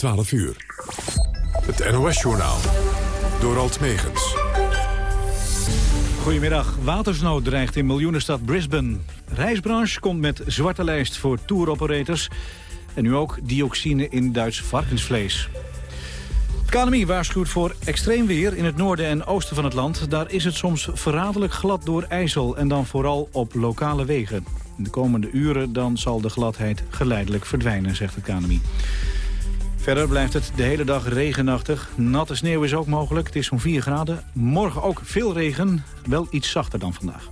12 uur. Het NOS-journaal. Door Alt Megens. Goedemiddag. Watersnood dreigt in miljoenenstad Brisbane. Reisbranche komt met zwarte lijst voor touroperators. En nu ook dioxine in Duits varkensvlees. KNMI waarschuwt voor extreem weer in het noorden en oosten van het land. Daar is het soms verraderlijk glad door ijzel en dan vooral op lokale wegen. In de komende uren dan zal de gladheid geleidelijk verdwijnen, zegt het KNMI. Verder blijft het de hele dag regenachtig. Natte sneeuw is ook mogelijk. Het is zo'n 4 graden. Morgen ook veel regen. Wel iets zachter dan vandaag.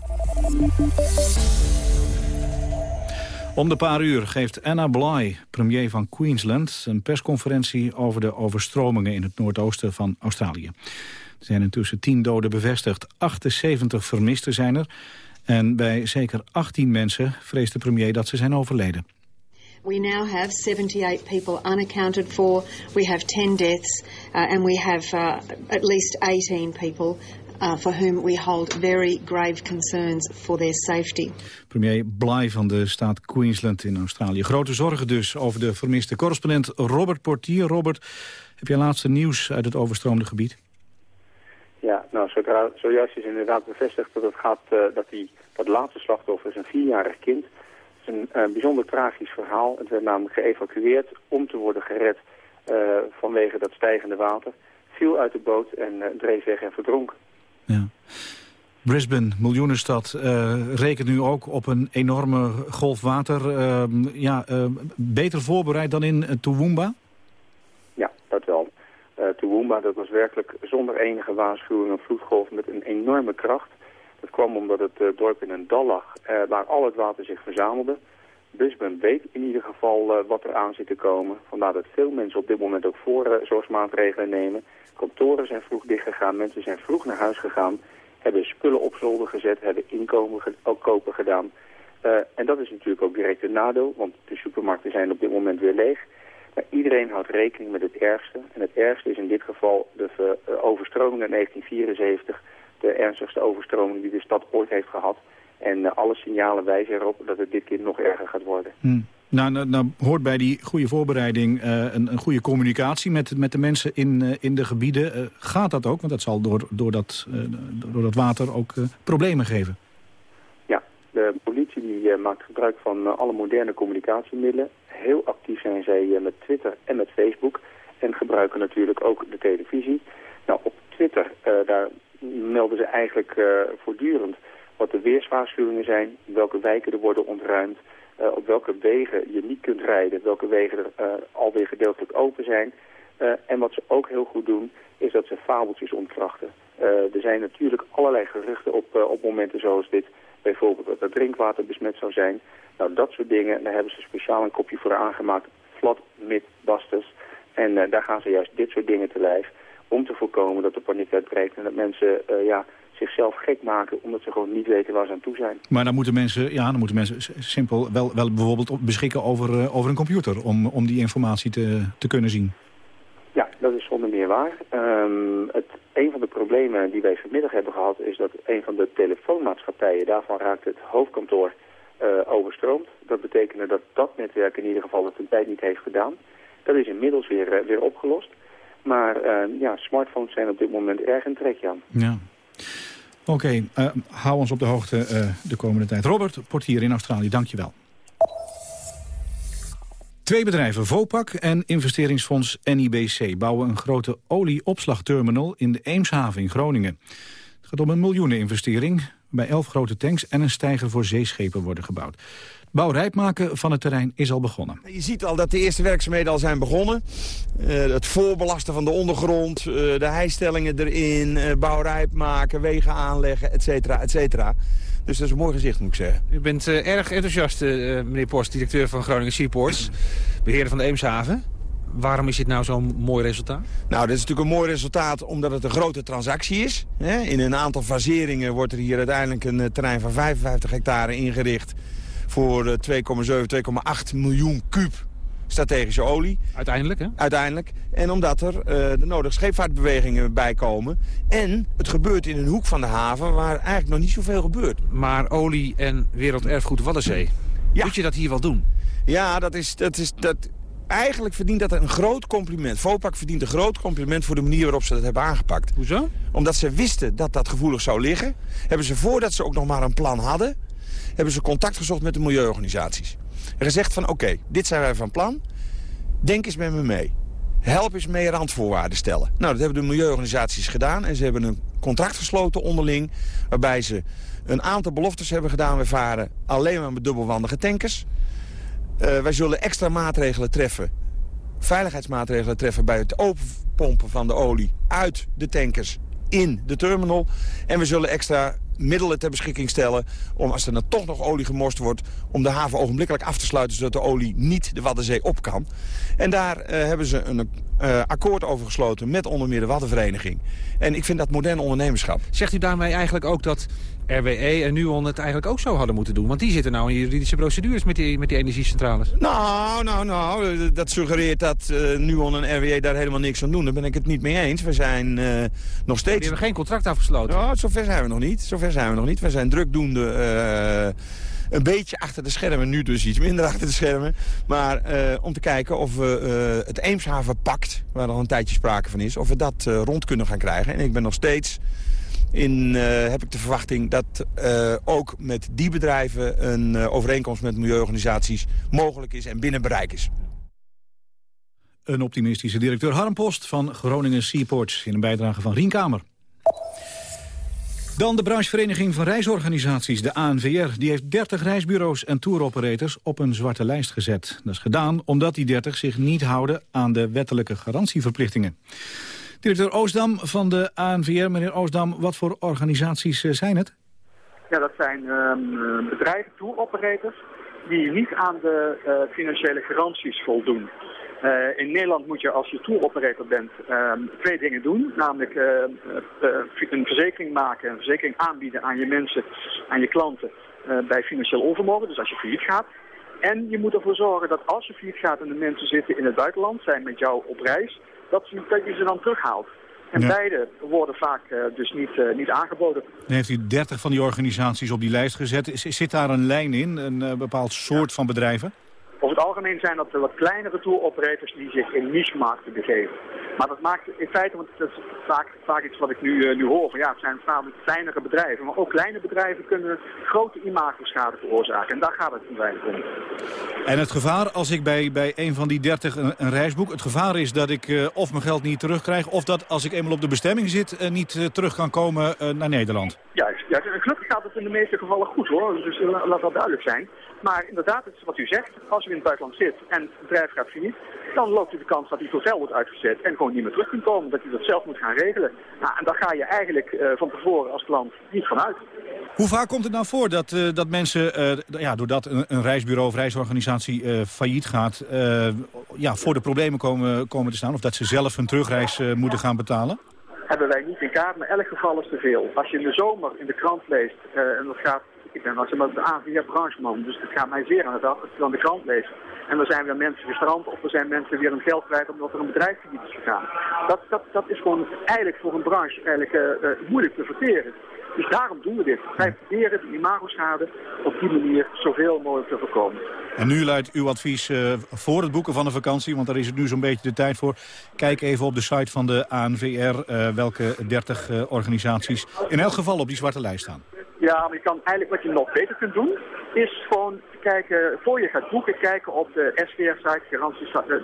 Om de paar uur geeft Anna Bligh, premier van Queensland... een persconferentie over de overstromingen in het noordoosten van Australië. Er zijn intussen 10 doden bevestigd. 78 vermisten zijn er. En bij zeker 18 mensen vreest de premier dat ze zijn overleden. We now have 78 people unaccounted for. We have 10 deaths uh, and we have uh, at least 18 people uh, for whom we hold very grave concerns for their safety. Premier Bly van de staat Queensland in Australië. Grote zorgen dus over de vermiste correspondent Robert Portier. Robert, heb jij laatste nieuws uit het overstroomde gebied? Ja, nou, zodra, zojuist is inderdaad bevestigd dat het gaat, uh, dat die, dat laatste slachtoffer is een vierjarig kind. Een uh, bijzonder tragisch verhaal. Het werd namelijk geëvacueerd om te worden gered uh, vanwege dat stijgende water. Viel uit de boot en dreef weg en verdronk. Ja. Brisbane, miljoenenstad, uh, rekent nu ook op een enorme golf water. Uh, ja, uh, beter voorbereid dan in Toowoomba? Ja, dat wel. Toowoomba, dat was werkelijk zonder enige waarschuwing een vloedgolf met een enorme kracht. Dat kwam omdat het dorp in een dal lag waar al het water zich verzamelde. Brisbane weet in ieder geval wat er aan zit te komen. Vandaar dat veel mensen op dit moment ook voorzorgsmaatregelen nemen. Kantoren zijn vroeg dichtgegaan, mensen zijn vroeg naar huis gegaan, hebben spullen op zolder gezet, hebben inkomen ook kopen gedaan. En dat is natuurlijk ook direct een nadeel, want de supermarkten zijn op dit moment weer leeg. Maar iedereen houdt rekening met het ergste. En het ergste is in dit geval de overstroming in 1974, de ernstigste overstroming die de stad ooit heeft gehad. En uh, alle signalen wijzen erop dat het dit keer nog erger gaat worden. Hmm. Nou, nou, nou, hoort bij die goede voorbereiding uh, een, een, goede communicatie met, met de mensen in, uh, in de gebieden. Uh, gaat dat ook? Want dat zal door, door, dat, door dat water ook problemen geven. Ja, de politie die, maakt gebruik van alle moderne communicatiemiddelen. Heel actief zijn zij met Twitter en met Facebook. En gebruiken natuurlijk ook de televisie. Nou, op Twitter, daar melden ze eigenlijk voortdurend wat de weerswaarschuwingen zijn. Welke wijken er worden ontruimd. Uh, op welke wegen je niet kunt rijden, welke wegen er uh, alweer gedeeltelijk open zijn. En wat ze ook heel goed doen, is dat ze fabeltjes ontkrachten. er zijn natuurlijk allerlei geruchten op, op momenten zoals dit. Bijvoorbeeld dat het drinkwater besmet zou zijn. Nou, dat soort dingen, daar hebben ze speciaal een kopje voor aangemaakt. Flat Mythbusters. En daar gaan ze juist dit soort dingen te lijf. Om te voorkomen dat de paniek uitbreekt en dat mensen ja, zichzelf gek maken omdat ze gewoon niet weten waar ze aan toe zijn. Maar dan moeten mensen, ja, dan moeten mensen simpel wel, wel bijvoorbeeld beschikken over, uh, over een computer om, om die informatie te, te kunnen zien. Ja, dat is zonder meer waar. Um, het, een van de problemen die wij vanmiddag hebben gehad is dat een van de telefoonmaatschappijen, daarvan raakt het hoofdkantoor uh, overstroomd. Dat betekende dat dat netwerk in ieder geval het een tijd niet heeft gedaan. Dat is inmiddels weer, uh, weer opgelost. Maar uh, ja, smartphones zijn op dit moment erg een trekje aan. Ja. Oké, uh, hou ons op de hoogte uh, de komende tijd. Robert, portier in Australië, dankjewel. Twee bedrijven, Vopak en investeringsfonds NIBC... bouwen een grote olieopslagterminal in de Eemshaven in Groningen. Het gaat om een miljoeneninvestering... waarbij elf grote tanks en een steiger voor zeeschepen worden gebouwd. Bouwrijp maken van het terrein is al begonnen. Je ziet al dat de eerste werkzaamheden al zijn begonnen. Uh, het voorbelasten van de ondergrond, uh, de heistellingen erin, uh, bouwrijp maken, wegen aanleggen, et cetera, et cetera. Dus dat is een mooi gezicht, moet ik zeggen. U bent erg enthousiast, meneer Post, directeur van Groningen Seaports, beheerder van de Eemshaven. Waarom is dit nou zo'n mooi resultaat? Nou, dit is natuurlijk een mooi resultaat omdat het een grote transactie is. In een aantal faseringen wordt er hier uiteindelijk een terrein van 55 hectare ingericht voor 2,7, 2,8 miljoen kuub strategische olie. Uiteindelijk, hè? Uiteindelijk. En omdat er uh, de nodige scheepvaartbewegingen bij komen. En het gebeurt in een hoek van de haven waar eigenlijk nog niet zoveel gebeurt. Maar olie en werelderfgoed Waddenzee, ja. moet je dat hier wel doen? Ja, dat is... Dat is dat, eigenlijk verdient dat een groot compliment. Vopak verdient een groot compliment voor de manier waarop ze dat hebben aangepakt. Hoezo? Omdat ze wisten dat dat gevoelig zou liggen... hebben ze voordat ze ook nog maar een plan hadden... hebben ze contact gezocht met de milieuorganisaties. En gezegd van oké, dit zijn wij van plan. Denk eens met me mee. Help eens mee randvoorwaarden stellen. Nou, dat hebben de milieuorganisaties gedaan. En ze hebben een contract gesloten onderling... waarbij ze een aantal beloftes hebben gedaan. We varen alleen maar met dubbelwandige tankers. Uh, wij zullen extra maatregelen treffen. Veiligheidsmaatregelen treffen bij het openpompen van de olie... uit de tankers in de terminal. En we zullen extra middelen ter beschikking stellen... om als er dan toch nog olie gemorst wordt... om de haven ogenblikkelijk af te sluiten... zodat de olie niet de Waddenzee op kan. En daar uh, hebben ze een uh, akkoord over gesloten met onder meer de Waddenvereniging. En ik vind dat modern ondernemerschap. Zegt u daarmee eigenlijk ook dat RWE en NUON het eigenlijk ook zo hadden moeten doen? Want die zitten nou in juridische procedures met die, met die energiecentrales. Nou, nou, nou, dat suggereert dat uh, NUON en RWE daar helemaal niks aan doen. Daar ben ik het niet mee eens. We zijn uh, nog steeds... Die hebben geen contract afgesloten. Nou, zover zijn we nog niet. Zover zijn we nog niet. We zijn drukdoende... Uh, een beetje achter de schermen, nu dus iets minder achter de schermen. Maar uh, om te kijken of we uh, het Eemshavenpact, waar al een tijdje sprake van is... of we dat uh, rond kunnen gaan krijgen. En ik ben nog steeds in, heb ik de verwachting dat ook met die bedrijven... een overeenkomst met milieuorganisaties mogelijk is en binnen bereik is. Een optimistische directeur Harmpost van Groningen Seaports... in een bijdrage van Rienkamer. Dan de branchevereniging van reisorganisaties, de ANVR. Die heeft 30 reisbureaus en touroperators op een zwarte lijst gezet. Dat is gedaan omdat die 30 zich niet houden aan de wettelijke garantieverplichtingen. Directeur Oosdam van de ANVR. Meneer Oosdam, wat voor organisaties eh, zijn het? Ja, dat zijn um, bedrijven, touroperators, die niet aan de uh, financiële garanties voldoen. Uh, in Nederland moet je als je touroperator bent uh, twee dingen doen. Namelijk een verzekering maken, een verzekering aanbieden aan je mensen, aan je klanten bij financieel onvermogen. Dus als je failliet gaat. En je moet ervoor zorgen dat als je failliet gaat en de mensen zitten in het buitenland, zijn met jou op reis, dat, dat je ze dan terughaalt. En beide worden vaak dus niet, niet aangeboden. Dan heeft u 30 van die organisaties op die lijst gezet. Zit daar een lijn in, een bepaald soort van bedrijven? Over het algemeen zijn dat wat kleinere touroperators die zich in niche-markten begeven. Maar dat maakt in feite, want dat is vaak, vaak iets wat ik nu, uh, nu hoor, van ja, het zijn vaak kleinere bedrijven. Maar ook kleine bedrijven kunnen grote imagoschade veroorzaken. En daar gaat het weinig om. En het gevaar, als ik bij, bij een van die 30 een, een reis boek, het gevaar is dat ik uh, of mijn geld niet terugkrijg... of dat als ik eenmaal op de bestemming zit, uh, niet terug kan komen naar Nederland. Juist. En gelukkig gaat het in de meeste gevallen goed hoor, dus laat dat duidelijk zijn. Maar inderdaad, het is wat u zegt, als u in het buitenland zit en het bedrijf gaat failliet, dan loopt u de kans dat die hotel wordt uitgezet en gewoon niet meer terug kunt komen. Dat u dat zelf moet gaan regelen. Nou, en daar ga je eigenlijk uh, van tevoren als klant niet van uit. Hoe vaak komt het nou voor dat, uh, dat mensen, uh, ja, doordat een, een, reisbureau of reisorganisatie failliet gaat, ja, voor de problemen komen, komen te staan? Of dat ze zelf hun terugreis moeten gaan betalen? Hebben wij niet in kaart, maar elk geval is te veel. Als je in de zomer in de krant leest, en dat gaat ik ben als de AVR-brancheman, dus het gaat mij zeer aan het de krant leest. En er zijn weer mensen gestrand of er zijn mensen weer hun geld kwijt omdat er een bedrijf failliet is gegaan. Dat, dat, dat is gewoon eigenlijk voor een branche eigenlijk, uh, uh, moeilijk te verteren. Dus daarom doen we dit. Wij proberen de imagoschade op die manier zoveel mogelijk te voorkomen. En nu luidt uw advies uh, voor het boeken van de vakantie, want daar is het nu zo'n beetje de tijd voor. Kijk even op de site van de ANVR welke 30 organisaties in elk geval op die zwarte lijst staan. Ja, maar je kan eigenlijk wat je nog beter kunt doen, is gewoon kijken, voor je gaat boeken, kijken op de SVR-site, de,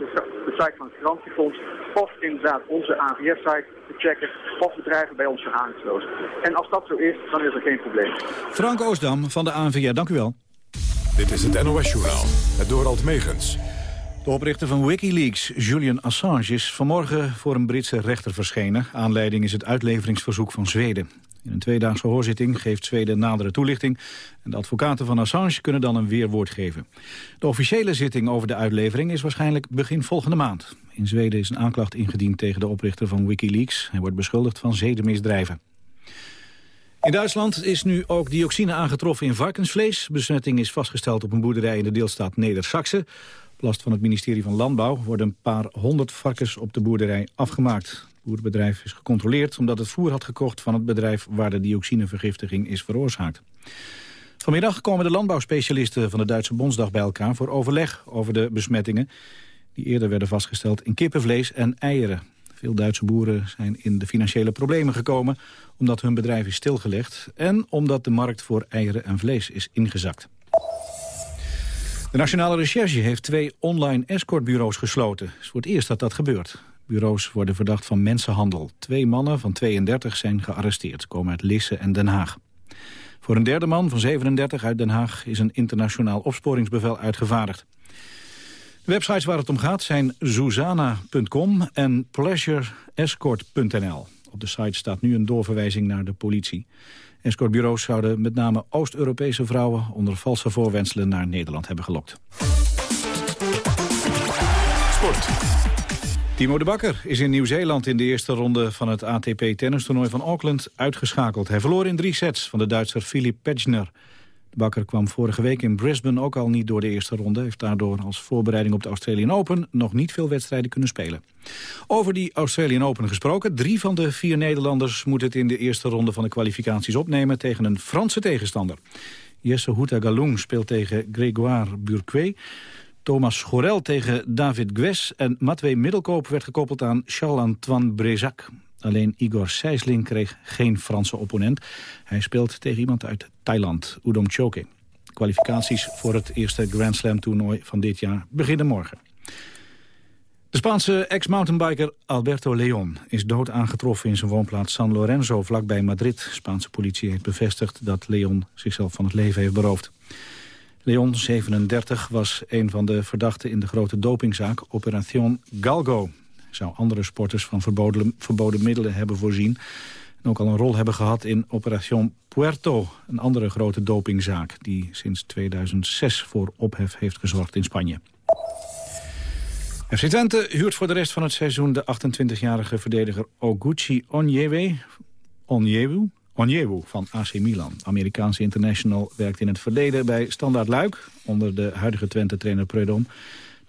de, site van het garantiefonds, of inderdaad onze AVR-site te checken of bedrijven bij ons zijn aangesloten. En als dat zo is, dan is er geen probleem. Frank Oosdam van de ANVR, dank u wel. Dit is het NOS-journaal, het Dorald Megens. De oprichter van Wikileaks, Julian Assange, is vanmorgen voor een Britse rechter verschenen. Aanleiding is het uitleveringsverzoek van Zweden. In een tweedaagse hoorzitting geeft Zweden nadere toelichting... en de advocaten van Assange kunnen dan een weerwoord geven. De officiële zitting over de uitlevering is waarschijnlijk begin volgende maand. In Zweden is een aanklacht ingediend tegen de oprichter van Wikileaks. Hij wordt beschuldigd van zedenmisdrijven. In Duitsland is nu ook dioxine aangetroffen in varkensvlees. Besmetting is vastgesteld op een boerderij in de deelstaat Neder-Saxe. Last van het ministerie van Landbouw worden een paar honderd varkens op de boerderij afgemaakt boerenbedrijf is gecontroleerd omdat het voer had gekocht van het bedrijf waar de dioxinevergiftiging is veroorzaakt. Vanmiddag komen de landbouwspecialisten van de Duitse Bondsdag bij elkaar voor overleg over de besmettingen. die eerder werden vastgesteld in kippenvlees en eieren. Veel Duitse boeren zijn in de financiële problemen gekomen... omdat hun bedrijf is stilgelegd... en omdat de markt voor eieren en vlees is ingezakt. De Nationale Recherche heeft twee online escortbureaus gesloten. Het is voor het eerst dat dat gebeurt. Bureaus worden verdacht van mensenhandel. Twee mannen van 32 zijn gearresteerd, komen uit Lisse en Den Haag. Voor een derde man van 37 uit Den Haag is een internationaal opsporingsbevel uitgevaardigd. De websites waar het om gaat zijn Zuzana.com en pleasureescort.nl. Op de site staat nu een doorverwijzing naar de politie. Escortbureaus zouden met name Oost-Europese vrouwen... onder valse voorwenselen naar Nederland hebben gelokt. Timo de Bakker is in Nieuw-Zeeland in de eerste ronde van het ATP-tennistoernooi van Auckland uitgeschakeld. Hij verloor in drie sets van de Duitser Philipp Petschner. De Bakker kwam vorige week in Brisbane ook al niet door de eerste ronde. Heeft daardoor als voorbereiding op de Australian Open nog niet veel wedstrijden kunnen spelen. Over die Australian Open gesproken. Drie van de vier Nederlanders moeten het in de eerste ronde van de kwalificaties opnemen tegen een Franse tegenstander. Jesse Houta Galung speelt tegen Grégoire Burquet. Thomas Schorel tegen David Gues en Matwee Middelkoop werd gekoppeld aan Charles-Antoine Brezac. Alleen Igor Sijsling kreeg geen Franse opponent. Hij speelt tegen iemand uit Thailand, Udom Choke. Kwalificaties voor het eerste Grand Slam toernooi van dit jaar beginnen morgen. De Spaanse ex-mountainbiker Alberto Leon is dood aangetroffen in zijn woonplaats San Lorenzo vlakbij Madrid. Spaanse politie heeft bevestigd dat Leon zichzelf van het leven heeft beroofd. Leon, 37, was een van de verdachten in de grote dopingzaak Operation Galgo zou andere sporters van verboden, verboden middelen hebben voorzien. En ook al een rol hebben gehad in Operation Puerto, een andere grote dopingzaak... die sinds 2006 voor ophef heeft gezorgd in Spanje. FC Twente huurt voor de rest van het seizoen de 28-jarige verdediger Oguchi Onyewu, Onyewu, Onyewu van AC Milan. Amerikaanse international werkt in het verleden bij Standaard Luik... onder de huidige Twente-trainer Preudom.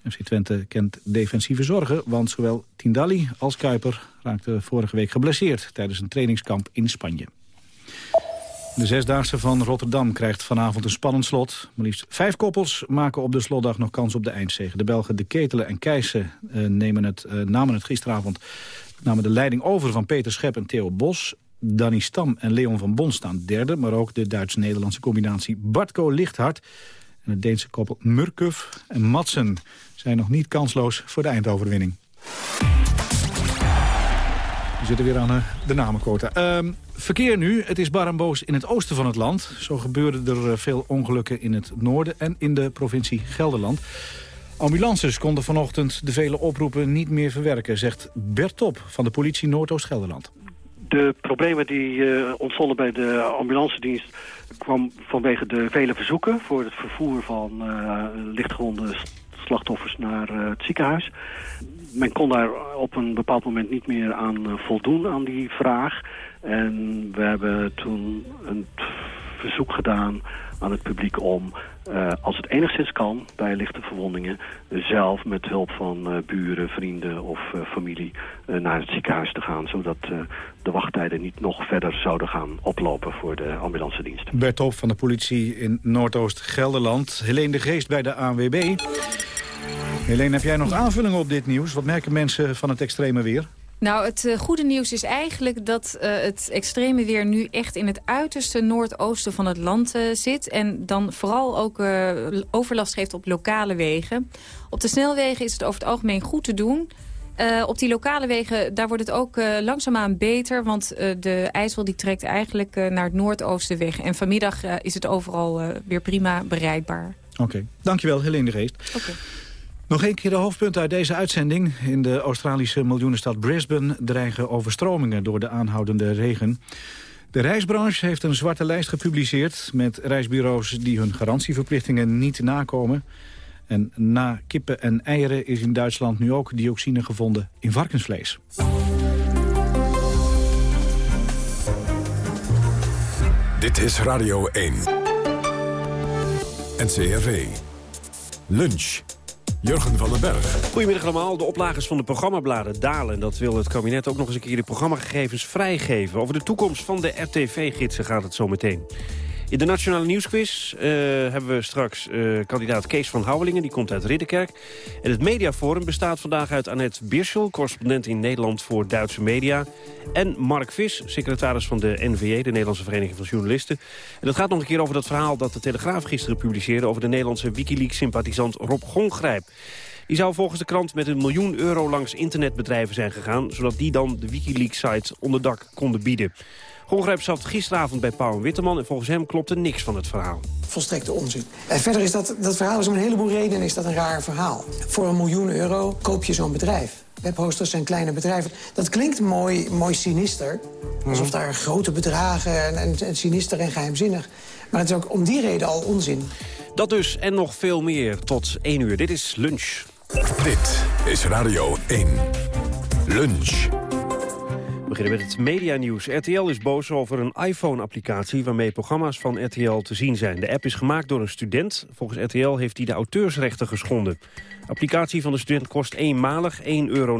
FC Twente kent defensieve zorgen, want zowel Tindalli als Kuiper raakten vorige week geblesseerd tijdens een trainingskamp in Spanje. De Zesdaagse van Rotterdam krijgt vanavond een spannend slot. Maar liefst vijf koppels maken op de slotdag nog kans op de eindzege. De Belgen De Ketelen en Keijsen uh, nemen het, uh, namen het gisteravond namen de leiding over van Peter Schep en Theo Bos. Danny Stam en Leon van Bon staan derde. Maar ook de Duits-Nederlandse combinatie Bartko Lichthart... en het Deense koppel Murkuf en Madsen zijn nog niet kansloos voor de eindoverwinning. We zitten weer aan eh, de namenquota. Uh, verkeer nu. Het is bar en boos in het oosten van het land. Zo gebeurden er eh, veel ongelukken in het noorden en in de provincie Gelderland. Ambulances konden vanochtend de vele oproepen niet meer verwerken... zegt Bert Top van de politie Noordoost-Gelderland. De problemen die uh, ontstonden bij de ambulancedienst... kwam vanwege de vele verzoeken voor het vervoer van uh, lichtgewonde slachtoffers naar uh, het ziekenhuis. Men kon daar op een bepaald moment niet meer aan voldoen aan die vraag. En we hebben toen een verzoek gedaan aan het publiek om, uh, als het enigszins kan, bij lichte verwondingen, zelf met hulp van uh, buren, vrienden of uh, familie naar het ziekenhuis te gaan. Zodat de wachttijden niet nog verder zouden gaan oplopen voor de ambulance dienst. Bert Hop van de politie in Noordoost-Gelderland. Helene de Geest bij de ANWB. Helene, heb jij nog aanvullingen op dit nieuws? Wat merken mensen van het extreme weer? Nou, het uh, goede nieuws is eigenlijk dat uh, het extreme weer nu echt in het uiterste noordoosten van het land uh, zit. En dan vooral ook overlast geeft op lokale wegen. Op de snelwegen is het over het algemeen goed te doen. op die lokale wegen, daar wordt het ook langzaamaan beter. Want de IJssel die trekt eigenlijk naar het noordoosten weg. En vanmiddag is het overal weer prima bereikbaar. Oké, okay. dankjewel Helene de Geest. Oké. Okay. Nog een keer de hoofdpunten uit deze uitzending. In de Australische miljoenenstad Brisbane dreigen overstromingen door de aanhoudende regen. De reisbranche heeft een zwarte lijst gepubliceerd met reisbureaus die hun garantieverplichtingen niet nakomen. En na kippen en eieren is in Duitsland nu ook dioxine gevonden in varkensvlees. Dit is Radio 1. NCRV. Lunch. Jurgen van den Berg. Goedemiddag allemaal. De oplagers van de programmabladen dalen. En dat wil het kabinet ook nog eens een keer de programmagegevens vrijgeven. Over de toekomst van de RTV-gidsen gaat het zo meteen. In de Nationale Nieuwsquiz uh, hebben we straks uh, kandidaat Kees van Houwelingen. Die komt uit Ridderkerk. En het Mediaforum bestaat vandaag uit Annette Birschel... correspondent in Nederland voor Duitse media. En Mark Vis, secretaris van de NVJ, de Nederlandse Vereniging van Journalisten. En dat gaat nog een keer over dat verhaal dat de Telegraaf gisteren publiceerde... over de Nederlandse Wikileaks-sympathisant Rob Gongrijp. Die zou volgens de krant met een miljoen euro langs internetbedrijven zijn gegaan... zodat die dan de Wikileaks-site onderdak konden bieden. Gongrijp zat gisteravond bij Pauw en Witteman... en volgens hem klopte niks van het verhaal. Volstrekte onzin. En verder is dat, dat verhaal is om een heleboel redenen is dat een raar verhaal. Voor een miljoen euro koop je zo'n bedrijf. Webhosters zijn kleine bedrijven. Dat klinkt mooi, mooi sinister. Alsof daar grote bedragen en, en, en sinister en geheimzinnig. Maar het is ook om die reden al onzin. Dat dus en nog veel meer tot 1 uur. Dit is Lunch. Dit is Radio 1. Lunch. Beginnen met het medianieuws. RTL is boos over een iPhone-applicatie... waarmee programma's van RTL te zien zijn. De app is gemaakt door een student. Volgens RTL heeft hij de auteursrechten geschonden. De applicatie van de student kost eenmalig 1,59 euro.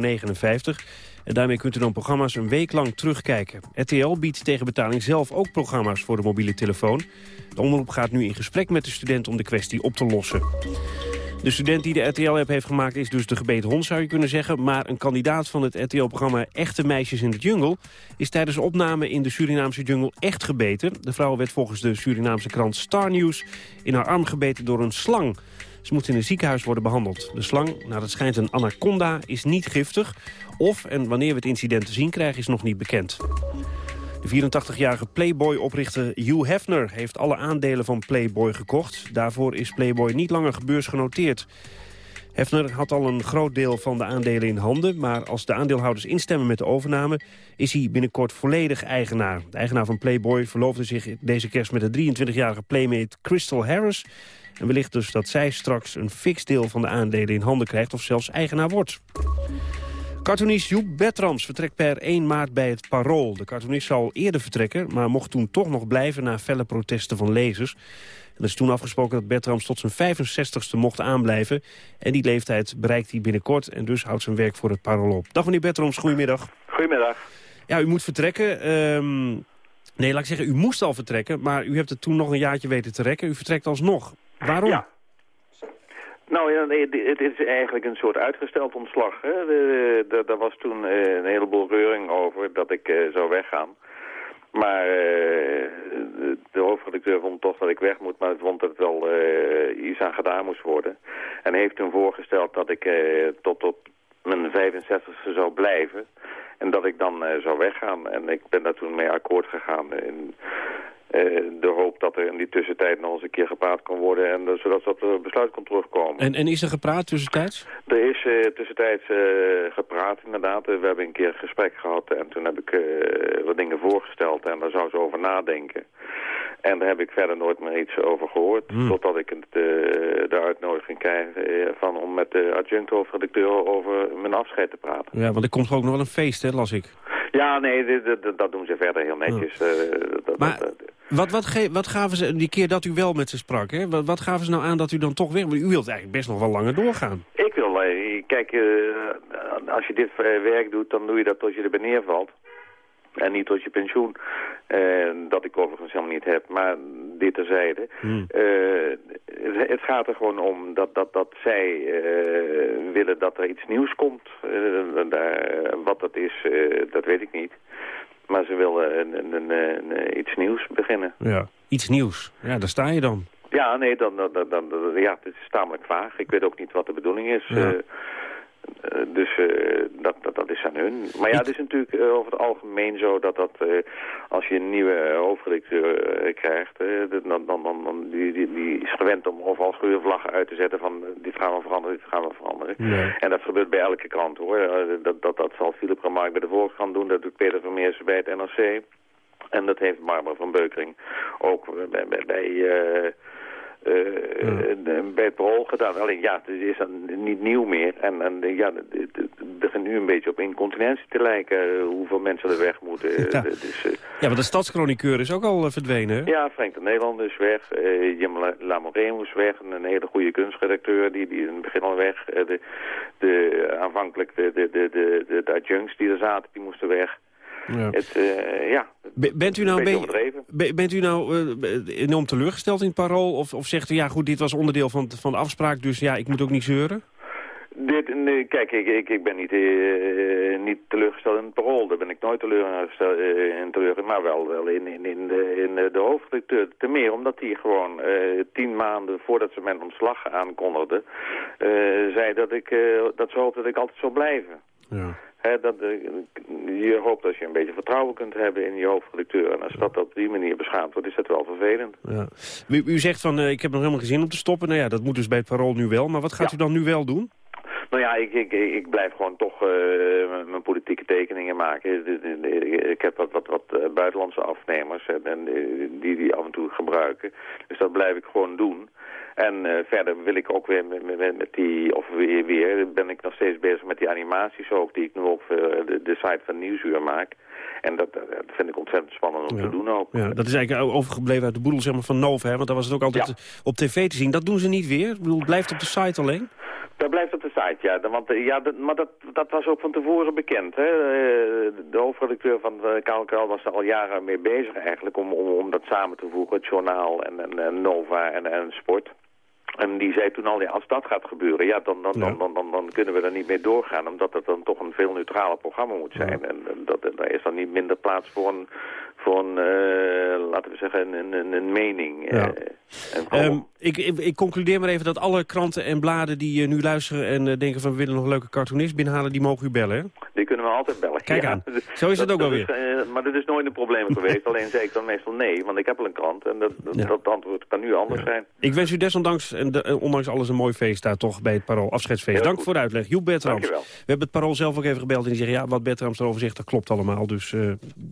En daarmee kunt u dan programma's een week lang terugkijken. RTL biedt tegen betaling zelf ook programma's voor de mobiele telefoon. De omroep gaat nu in gesprek met de student om de kwestie op te lossen. De student die de RTL-app heeft gemaakt is dus de gebeten hond, zou je kunnen zeggen. Maar een kandidaat van het RTL-programma Echte Meisjes in de Jungle... is tijdens opname in de Surinaamse jungle echt gebeten. De vrouw werd volgens de Surinaamse krant Star News... in haar arm gebeten door een slang. Ze moet in een ziekenhuis worden behandeld. De slang, naar het schijnt een anaconda, is niet giftig. Of, en wanneer we het incident te zien krijgen, is nog niet bekend. De 84-jarige Playboy-oprichter Hugh Hefner heeft alle aandelen van Playboy gekocht. Daarvoor is Playboy niet langer gebeursgenoteerd. Hefner had al een groot deel van de aandelen in handen... maar als de aandeelhouders instemmen met de overname... is hij binnenkort volledig eigenaar. De eigenaar van Playboy verloofde zich deze kerst met de 23-jarige playmate Crystal Harris... en wellicht dus dat zij straks een fix deel van de aandelen in handen krijgt... of zelfs eigenaar wordt. Cartoonist Joep Bertrams vertrekt per 1 maart bij het Parool. De cartoonist zou al eerder vertrekken, maar mocht toen toch nog blijven... na felle protesten van lezers. En er is toen afgesproken dat Bertrams tot zijn 65ste mocht aanblijven. En die leeftijd bereikt hij binnenkort en dus houdt zijn werk voor het Parool op. Dag meneer Bertrams, goedemiddag. Goedemiddag. Ja, u moet vertrekken. Ehm, nee, laat ik zeggen, u moest al vertrekken, maar u hebt het toen nog een jaartje weten te rekken. U vertrekt alsnog. Waarom? Ja. Nou ja, het is eigenlijk een soort uitgesteld ontslag. Daar was toen eh, een heleboel reuring over dat ik eh, zou weggaan. Maar uh, de hoofdredacteur vond toch dat ik weg moet, maar vond dat er wel iets aan gedaan moest worden. En heeft toen voorgesteld dat ik tot op mijn 65e zou blijven. En dat ik dan zou weggaan. En ik ben daar toen mee akkoord gegaan. De hoop dat er in die tussentijd nog eens een keer gepraat kan worden... En, uh, zodat dat besluit kon terugkomen. En, en is er gepraat tussentijds? Er is uh, tussentijds gepraat, inderdaad. we hebben een keer een gesprek gehad en toen heb ik wat dingen voorgesteld... en daar zou ze over nadenken. En daar heb ik verder nooit meer iets over gehoord. Hmm. Totdat ik het, de uitnodiging krijg van om met de adjunct hoofdredacteur over mijn afscheid te praten. Ja, want er komt ook nog wel een feest, hè, las ik. Ja, nee, dat, dat doen ze verder heel netjes. Dat, maar wat, wat, wat gaven ze, die keer dat u wel met ze sprak, hè? Wat, wat gaven ze nou aan dat u dan toch weg... U wilt eigenlijk best nog wel langer doorgaan. Ik wil, uh, kijk, uh, als je dit werk doet, dan doe je dat tot je erbij neervalt. En niet tot je pensioen. Uh, dat ik overigens helemaal niet heb. Maar dit terzijde. Hmm. Uh, het, het, gaat er gewoon om dat, dat, dat zij uh, willen dat er iets nieuws komt. wat dat is, dat weet ik niet. Maar ze willen een, een, een, iets nieuws beginnen. Ja, iets nieuws. Ja, daar sta je dan. Ja, nee, dan, dan, dan, dan ja, het is tamelijk vaag. Ik weet ook niet wat de bedoeling is. Ja. Uh, dus uh, dat, dat, dat is aan hun. Maar ja, het is natuurlijk uh, over het algemeen zo dat, dat als je een nieuwe hoofdredacteur krijgt, dan, dan, dan, dan die, die, die, is gewend om overal scheurvlaggen uit te zetten van dit gaan we veranderen, dit gaan we veranderen. Nee. En dat gebeurt bij elke krant hoor. dat, dat, dat zal Philip Remark bij de Volkskrant doen, dat doet Peter Vermeers bij het NRC. En dat heeft Barbara van Beukering ook bij, bij, bij uh, bij het parool gedaan. Alleen ja, het is dan niet nieuw meer. En, en ja, het begint nu een beetje op incontinentie te lijken uh, hoeveel mensen er weg moeten. Ja, dus, ja maar de stadschroniqueur is ook al verdwenen. Hè? Ja, Frank de Nederland is weg. Jim Lamoreno is weg. Een hele goede kunstredacteur, die, die in het begin al weg. de, de, aanvankelijk de, de, de, de, de adjuncts die er zaten, die moesten weg. Ja. Het, eh, ja, Be- bent u nou, be- bent u nou eh, enorm teleurgesteld in het parool? Of, of zegt u, ja goed, dit was onderdeel van, van de afspraak, dus ja, ik moet ook niet zeuren? Dit, nee, kijk, ik, ik, ik ben niet, eh, niet teleurgesteld in het parool. Daar ben ik nooit teleurgesteld eh, in, teleurgesteld, maar wel, wel in, in, in, de, in de, hoofdredacteur. Ten meer omdat hij gewoon eh, tien maanden voordat ze mijn ontslag aankondigde, eh, zei dat, ik, eh, dat ze hoopte dat ik altijd zou blijven. Ja. Dat, eh, je hoopt dat je een beetje vertrouwen kunt hebben in je hoofdredacteur. En als dat op die manier beschaamd wordt, is dat wel vervelend. Ja. U, u zegt van, eh, ik heb nog helemaal geen zin om te stoppen. Nou ja, dat moet dus bij het parool nu wel. Maar wat gaat u dan nu wel doen? Nou ja, ik, ik, ik blijf gewoon toch eh, mijn- politieke tekeningen maken. De- Ik heb wat, wat, wat eh, buitenlandse afnemers en, eh, die die af en toe gebruiken. Dus dat blijf ik gewoon doen. En eh, verder wil ik ook weer met, met, met die, of weer, weer, ben ik nog steeds bezig met die animaties ook, die ik nu op eh, de, de site van Nieuwsuur maak. En dat, dat vind ik ontzettend spannend om te doen ook. Ja, dat is eigenlijk overgebleven uit de boedel zeg maar, van Nova. Hè? Want daar was het ook altijd op tv te zien. Dat doen ze niet weer. Ik bedoel, het blijft op de site alleen. Dat blijft op de site, ja. Want, eh, ja dat, maar dat, dat was ook van tevoren bekend. Hè? Eh, De hoofdredacteur van uh, KLKL was er al jaren mee bezig eigenlijk... om, om, om dat samen te voegen, het journaal en, en, en Nova en, en sport. En die zei toen al, ja, als dat gaat gebeuren, ja, dan, dan, dan, dan, dan, dan kunnen we er niet mee doorgaan. Omdat het dan toch een veel neutraler programma moet zijn. En, en dat, daar is dan niet minder plaats voor een, een eh, laten we zeggen, een, een, een mening. Ja. Eh, en? Ehm, ik, ik, ik concludeer maar even dat alle kranten en bladen die eh, nu luisteren... en denken van we willen nog een leuke cartoonist binnenhalen... die mogen u bellen, hè? Die kunnen we altijd bellen. Kijk Ja, aan. Zo is het ook wel is, eh, maar dat is nooit een probleem geweest. Alleen zei ik dan meestal nee, want ik heb al een krant. En dat, dat, Ja. dat antwoord kan nu anders zijn. Ik wens u desondanks en de- ondanks alles een mooi feest daar toch bij het Parool afscheidsfeest. Dank goed. voor de uitleg. Joep Bertrams. Dankjewel. We hebben het Parool zelf ook even gebeld en die zeggen ja, wat Bertrams erover zegt, dat klopt allemaal. Dus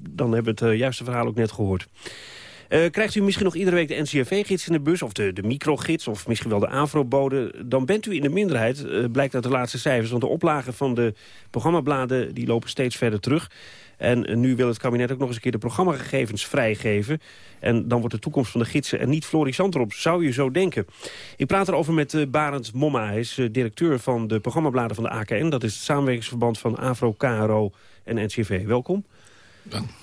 dan hebben we het eh, juiste verhaal ook net gehoord. Eh, krijgt u misschien nog iedere week de NCRV-gids in de bus... of de, de microgids of misschien wel de AVRO-bode... dan bent u in de minderheid, eh, blijkt uit de laatste cijfers... want de oplagen van de programmabladen die lopen steeds verder terug. En eh, nu wil het kabinet ook nog eens een keer de programmagegevens vrijgeven. En dan wordt de toekomst van de gidsen er niet florissant op, zou je zo denken. Ik praat erover met Barend Momma. Hij is directeur van de programmabladen van de AKN. Dat is het samenwerkingsverband van AVRO, KRO en NCV. Welkom.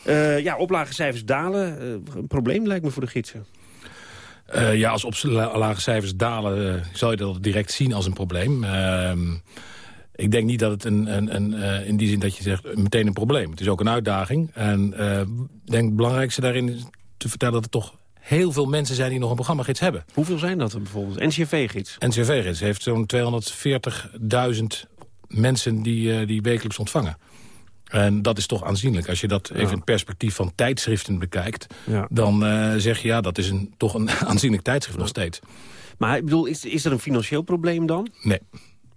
Eh, ja, oplagecijfers dalen. Eh, een probleem lijkt me voor de gidsen. Eh, ja, als oplage cijfers dalen, zal je dat direct zien als een probleem. Ehm, ik denk niet dat het een, een, een, in die zin dat je zegt meteen een probleem. Het is ook een uitdaging. En ik denk het belangrijkste daarin is te vertellen dat er toch heel veel mensen zijn die nog een programmagids hebben. Hoeveel zijn dat er bijvoorbeeld? NCV-gids? NCV-gids heeft zo'n 240.000 mensen die, die wekelijks ontvangen. En dat is toch aanzienlijk. Als je dat even in het perspectief van tijdschriften bekijkt... Ja. dan eh, zeg je, ja, dat is een, toch een aanzienlijk tijdschrift nog steeds. Maar ik bedoel, is, is er een financieel probleem dan? Nee.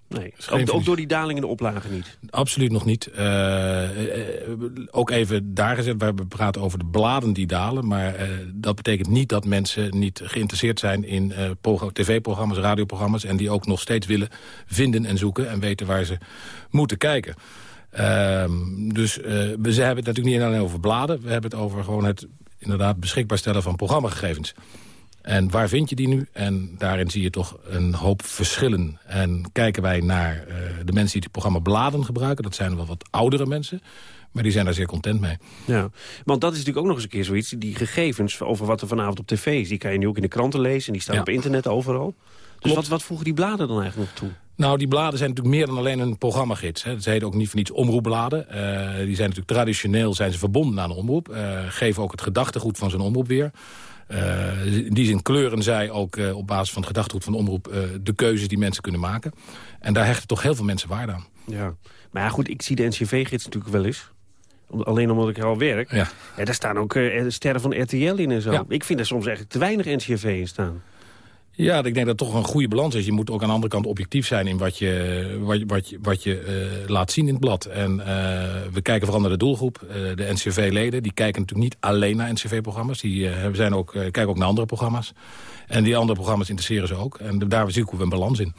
Nee, ook, ook door die daling in de oplagen niet. Absoluut nog niet. Eh, eh, ook even daar gezet, we praten over de bladen die dalen... maar dat betekent niet dat mensen niet geïnteresseerd zijn... in progra- tv-programma's, radioprogramma's... en die ook nog steeds willen vinden en zoeken... en weten waar ze moeten kijken. Ehm, dus eh, we ze hebben het natuurlijk niet alleen over bladen... we hebben het over gewoon het inderdaad beschikbaar stellen van programmagegevens. En waar vind je die nu? En daarin zie je toch een hoop verschillen. En kijken wij naar eh, de mensen die het programma Bladen gebruiken... dat zijn wel wat oudere mensen, maar die zijn daar zeer content mee. Ja, want dat is natuurlijk ook nog eens een keer zoiets. Die gegevens over wat er vanavond op tv is... die kan je nu ook in de kranten lezen en die staan Ja. op internet overal. Dus wat, wat voegen die bladen dan eigenlijk nog toe? Nou, die bladen zijn natuurlijk meer dan alleen een programmagids. Hè. Ze heten ook niet voor niets omroepbladen. Eh, die zijn natuurlijk traditioneel zijn ze verbonden aan de omroep. eh, geven ook het gedachtegoed van zo'n omroep weer. Eh, in die zin kleuren zij ook op basis van het gedachtegoed van de omroep... de keuzes die mensen kunnen maken. En daar hechten toch heel veel mensen waarde aan. Ja. Maar ja, goed, ik zie de NCV-gids natuurlijk wel eens. Om- Alleen omdat ik er al werk. Ja. Ja, daar staan ook sterren van RTL in en zo. Ja. Ik vind er soms eigenlijk te weinig NCV in staan. Ja, ik denk dat het toch een goede balans is. Je moet ook aan de andere kant objectief zijn in wat je, wat, wat wat je eh, laat zien in het blad. En eh, we kijken vooral naar de doelgroep. Eh, de NCV-leden, die kijken natuurlijk niet alleen naar NCV-programma's. Die zijn ook, kijken ook naar andere programma's. En die andere programma's interesseren ze ook. En daar zoeken we een balans in.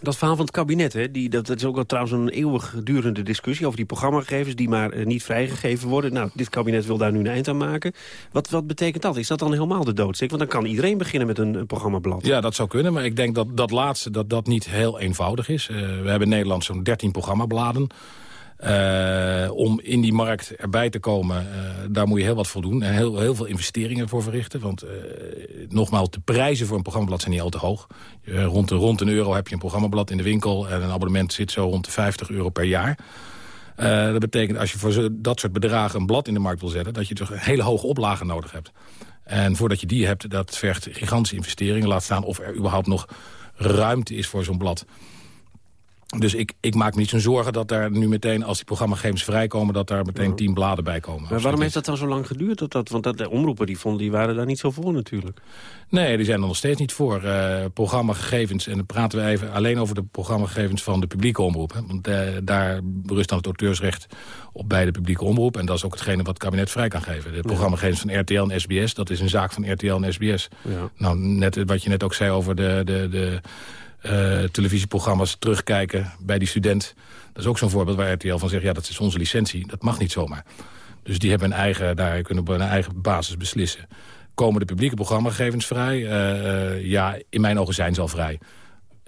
Dat verhaal van het kabinet, hè, die, dat, is ook al trouwens een eeuwig durende discussie... over die programmagegevens die maar eh, niet vrijgegeven worden. Nou, dit kabinet wil daar nu een eind aan maken. Wat, wat betekent dat? Is dat dan helemaal de doodsteek? Want dan kan iedereen beginnen met een, een programmablad. Ja, dat zou kunnen. Maar ik denk dat dat laatste dat dat niet heel eenvoudig is. Eh, we hebben in Nederland zo'n 13 programmabladen. Uh, om in die markt erbij te komen, uh, daar moet je heel wat voor doen. En heel, heel veel investeringen voor verrichten. Want uh, nogmaals, de prijzen voor een programmablad zijn niet al te hoog. rond, rond een euro heb je een programmablad in de winkel... en een abonnement zit zo rond de 50 euro per jaar. dat betekent als je voor dat soort bedragen een blad in de markt wil zetten... dat je toch een hele hoge oplage nodig hebt. En voordat je die hebt, dat vergt gigantische investeringen. Laat staan of er überhaupt nog ruimte is voor zo'n blad. Dus ik, ik maak me niet zo'n zorgen dat daar nu meteen, als die programmagegevens vrijkomen... dat daar meteen tien bladen bij komen. Maar waarom heeft dat dan zo lang geduurd? Dat, dat, want dat, de omroepen die, vonden, die waren daar niet zo voor natuurlijk. Nee, die zijn er nog steeds niet voor. Uh, programmagegevens, en dan praten we even alleen over de programmagegevens van de publieke omroep. Hè, want uh, daar berust dan het auteursrecht op bij de publieke omroep. En dat is ook hetgene wat het kabinet vrij kan geven. De programmagegevens van RTL en SBS, dat is een zaak van RTL en SBS. Ja. Nou, net wat je net ook zei over de... de, de uh, televisieprogramma's terugkijken bij die student. Dat is ook zo'n voorbeeld waar RTL van zegt... ja, dat is onze licentie, dat mag niet zomaar. Dus die hebben een eigen, daar kunnen op een eigen basis beslissen. Komen de publieke programmagegevens vrij? Uh, ja, in mijn ogen zijn ze al vrij.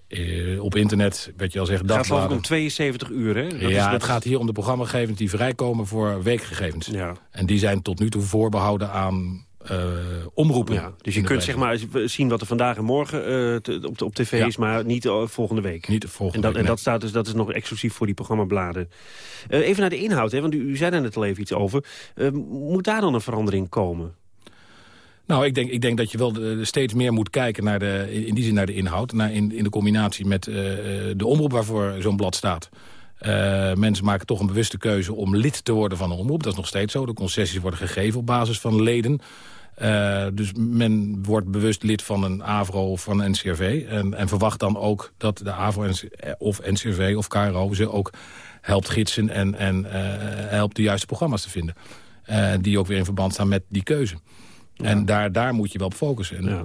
Uh, op internet, weet je al zeggen... Het gaat om 72 uur, hè? Dat ja, is, het gaat hier om de programmagegevens die vrijkomen voor weekgegevens. Ja. En die zijn tot nu toe voorbehouden aan uh, omroepen. Ja, dus je kunt zeg maar zien wat er vandaag en morgen uh, op, op tv is, maar niet uh, volgende week. Niet volgende en dat, week, En dat, staat dus, dat is nog exclusief voor die programmabladen. even naar de inhoud, hè, want u, u zei er net al even iets over. moet daar dan een verandering komen? Nou, ik denk, ik denk dat je wel de, steeds meer moet kijken naar de, in die zin naar de inhoud. Naar in, in de combinatie met de omroep waarvoor zo'n blad staat. Uh, mensen maken toch een bewuste keuze om lid te worden van een omroep. Dat is nog steeds zo. De concessies worden gegeven op basis van leden. Uh, dus men wordt bewust lid van een AVRO of van een NCRV. En, en verwacht dan ook dat de AVRO of NCRV of KRO ze ook helpt gidsen... en, en uh, helpt de juiste programma's te vinden. die ook weer in verband staan met die keuze. Ja. En daar, daar moet je wel op focussen. Ja.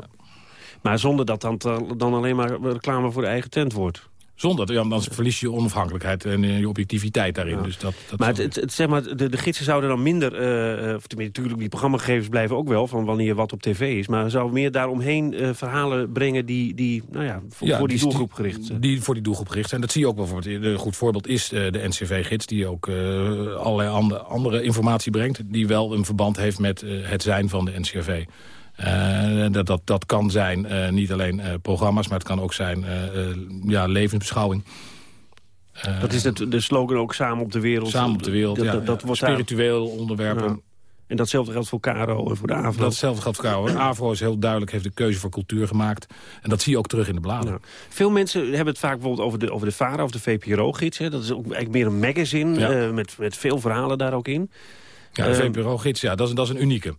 Maar zonder dat dan, dan alleen maar reclame voor de eigen tent wordt. Zonder, dan verlies je onafhankelijkheid en je objectiviteit daarin. Dus dat, dat maar, het, het, zeg maar de, de gidsen zouden dan minder... Uh, of natuurlijk, die programmagegevens blijven ook wel... van wanneer wat op tv is. Maar zou meer daaromheen uh, verhalen brengen... die, die nou ja, voor, ja, voor die, die, doelgroep gericht zijn? Die voor die doelgroep gericht zijn. Dat zie je ook bijvoorbeeld. Een goed voorbeeld is uh, de NCV-gids... die ook allerlei andere, andere informatie brengt... die wel een verband heeft met het zijn van de NCV. Uh, dat, dat, dat kan zijn uh, niet alleen uh, programma's, maar het kan ook zijn ja, levensbeschouwing. dat is het, de slogan ook samen op de wereld. Samen op de wereld, dat, ja, dat, dat wordt spiritueel onderwerpen. En datzelfde geldt voor Caro en voor de AVRO. Datzelfde geldt voor Caro. AVRO is heel duidelijk, heeft de keuze voor cultuur gemaakt. En dat zie je ook terug in de bladen. Ja. Veel mensen hebben het vaak bijvoorbeeld over de, over de VARA of de VPRO-gids. Dat is ook eigenlijk meer een magazine ja. met, met veel verhalen daar ook in. Ja, de VPRO-gids, ja, dat is, dat is een unieke.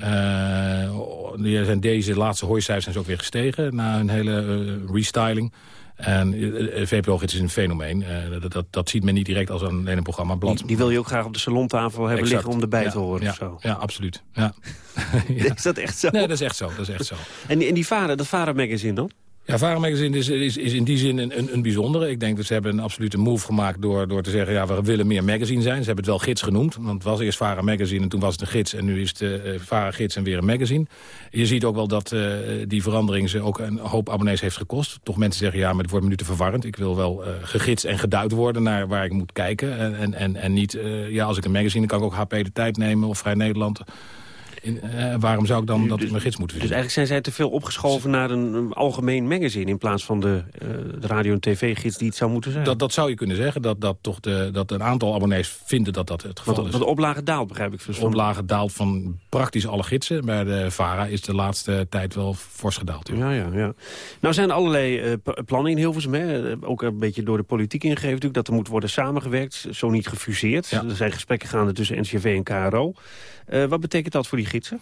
Uh, zijn deze laatste hooicijfers zijn ook weer gestegen na een hele uh, restyling. En uh, VPRO is een fenomeen. Uh, dat, dat, dat, ziet men niet direct als een, een programma. Blad. Die, die, wil je ook graag op de salontafel hebben exact. liggen om erbij ja, te horen. Ja, of zo. ja absoluut. Ja. Is dat echt zo? Nee, dat is echt zo. Dat is echt zo. en, en die Varen, dat Varen magazine dan? Ja, Vara Magazine is, is, is in die zin een, een, bijzondere. Ik denk dat ze hebben een absolute move gemaakt door, door te zeggen... ja, we willen meer magazine zijn. Ze hebben het wel gids genoemd. Want het was eerst Vara Magazine en toen was het een gids... en nu is het uh, Vara Gids en weer een magazine. Je ziet ook wel dat uh, die verandering ze ook een hoop abonnees heeft gekost. Toch mensen zeggen, ja, maar het wordt me nu te verwarrend. Ik wil wel uh, en geduid worden naar waar ik moet kijken. En, en, en niet, ja, als ik een magazine... dan kan ik ook HP de tijd nemen of Vrij Nederland... In, uh, waarom zou ik dan dat dus, mijn gids moeten vinden? Dus eigenlijk zijn zij te veel opgeschoven naar een, een algemeen magazine... in plaats van de, uh, de radio- en tv-gids die het zou moeten zijn? Dat, dat zou je kunnen zeggen. Dat, dat, toch de, dat een aantal abonnees vinden dat dat het geval want, is. Want de oplage daalt, begrijp ik. De oplage daalt van praktisch alle gidsen. Bij de VARA is de laatste tijd wel fors gedaald. Ja, ja, ja. Nou zijn er allerlei uh, plannen in Hilversum. Hè? Ook een beetje door de politiek ingegeven natuurlijk... dat er moet worden samengewerkt, zo niet gefuseerd. Ja. Er zijn gesprekken gaande tussen NCV en KRO. Wat betekent dat voor die gidsen?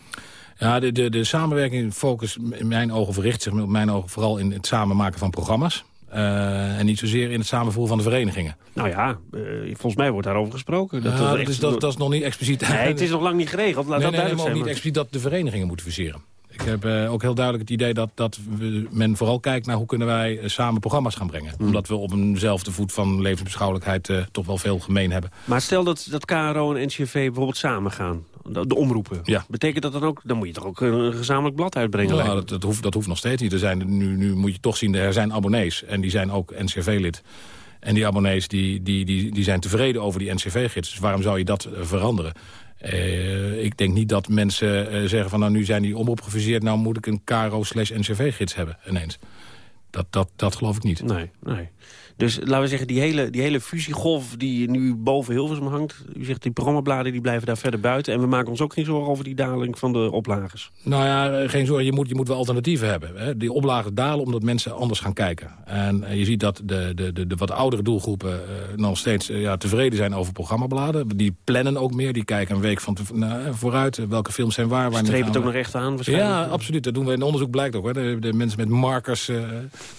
Ja, de, de, de samenwerking focus in mijn ogen verricht zich op mijn ogen vooral in het samenmaken van programma's. Uh, en niet zozeer in het samenvoeren van de verenigingen. Nou ja, uh, volgens mij wordt daarover gesproken. Dat, ja, dat, is, dat, dat, is nog niet expliciet. Nee, het is nog lang niet geregeld. Laat nee, dat nee, maar ook niet expliciet dat de verenigingen moeten fuseren. Ik heb uh, ook heel duidelijk het idee dat, dat we, men vooral kijkt naar hoe kunnen wij uh, samen programma's gaan brengen. Mm. Omdat we op eenzelfde voet van levensbeschouwelijkheid uh, toch wel veel gemeen hebben. Maar stel dat, dat KRO en NCV bijvoorbeeld samen gaan. De, de omroepen. Ja. Betekent dat dan ook, dan moet je toch ook een gezamenlijk blad uitbrengen? Nou, dat, dat, hoeft, dat hoeft nog steeds niet. Er zijn, nu, nu moet je toch zien, er zijn abonnees en die zijn ook NCV-lid. En die abonnees die, die, die, die zijn tevreden over die NCV-gids. Dus waarom zou je dat veranderen? Uh, ik denk niet dat mensen uh, zeggen van nou nu zijn die omroep gefuseerd... nou moet ik een KRO slash NCV-gids hebben ineens. Dat, dat, dat geloof ik niet. Nee, nee. Dus laten we zeggen, die hele, die hele fusiegolf die nu boven Hilversum hangt... u zegt die programmabladen die blijven daar verder buiten... en we maken ons ook geen zorgen over die daling van de oplagers. Nou ja, geen zorgen, je moet, je moet wel alternatieven hebben. Hè. Die oplagen dalen omdat mensen anders gaan kijken. En je ziet dat de, de, de, de wat oudere doelgroepen uh, nog steeds uh, ja, tevreden zijn over programmabladen. Die plannen ook meer, die kijken een week van te, nou, vooruit. Welke films zijn waar. waar Streep het ook nog echt aan waarschijnlijk? Ja, absoluut. Dat doen we in onderzoek blijkt ook. Hè. De, de mensen met markers, uh,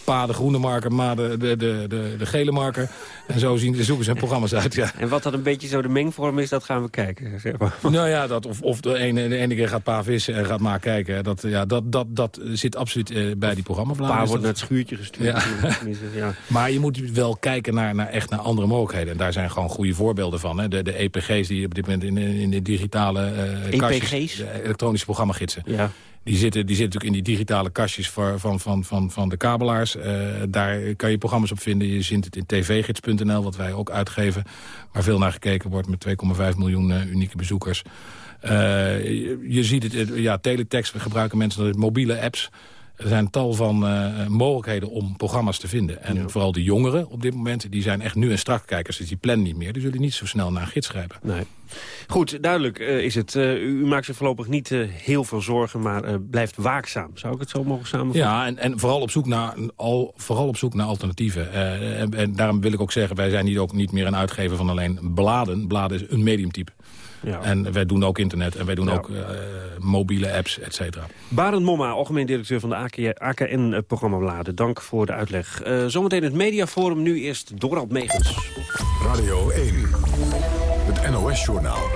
pa de groene marker, maar de, de, de, de, gele marker. En zo zien, zoeken ze programma's uit, ja. En wat dat een beetje zo de mengvorm is, dat gaan we kijken, zeg maar. Nou ja, dat, of, of de, ene, de ene keer gaat pa vissen en gaat maar kijken. Dat, ja, dat, dat, dat zit absoluut uh, bij die programmabladen. Pa wordt naar het schuurtje gestuurd. Ja. ja. Maar je moet wel kijken naar, naar, echt naar andere mogelijkheden. En daar zijn gewoon goede voorbeelden van. Hè. De, de EPG's die op dit moment in, in de digitale uh, EPG's? kastjes... De elektronische programmagidsen. Ja. Die zitten, die zitten natuurlijk in die digitale kastjes van, van, van, van de kabelaars. Uh, daar kan je programma's op vinden. Je ziet het in tvgids.nl, wat wij ook uitgeven. Waar veel naar gekeken wordt met 2,5 miljoen uh, unieke bezoekers. Uh, je, ziet het, ja, teletext gebruiken mensen, mobiele apps. Er zijn tal van uh, mogelijkheden om programma's te vinden. En ja. vooral de jongeren op dit moment, die zijn echt nu en strak kijkers. Dus die plannen niet meer. Die zullen niet zo snel naar een gids grijpen. Nee. Goed, duidelijk uh, is het. Uh, u maakt zich voorlopig niet heel veel zorgen, maar blijft waakzaam. Zou ik het zo mogen samenvatten? Ja, en, en vooral, op zoek naar, al, vooral op zoek naar alternatieven. En, en, daarom wil ik ook zeggen, wij zijn niet, ook niet meer een uitgever van alleen bladen. Bladen is een mediumtype. Ja. En wij doen ook internet en wij doen ja. ook uh, mobiele apps, et cetera. Barend Momma, algemeen directeur van de AKN-programmabladen. Dank voor de uitleg. Uh, zometeen het mediaforum, nu eerst Dorald Megens. Radio 1, het NOS-journaal.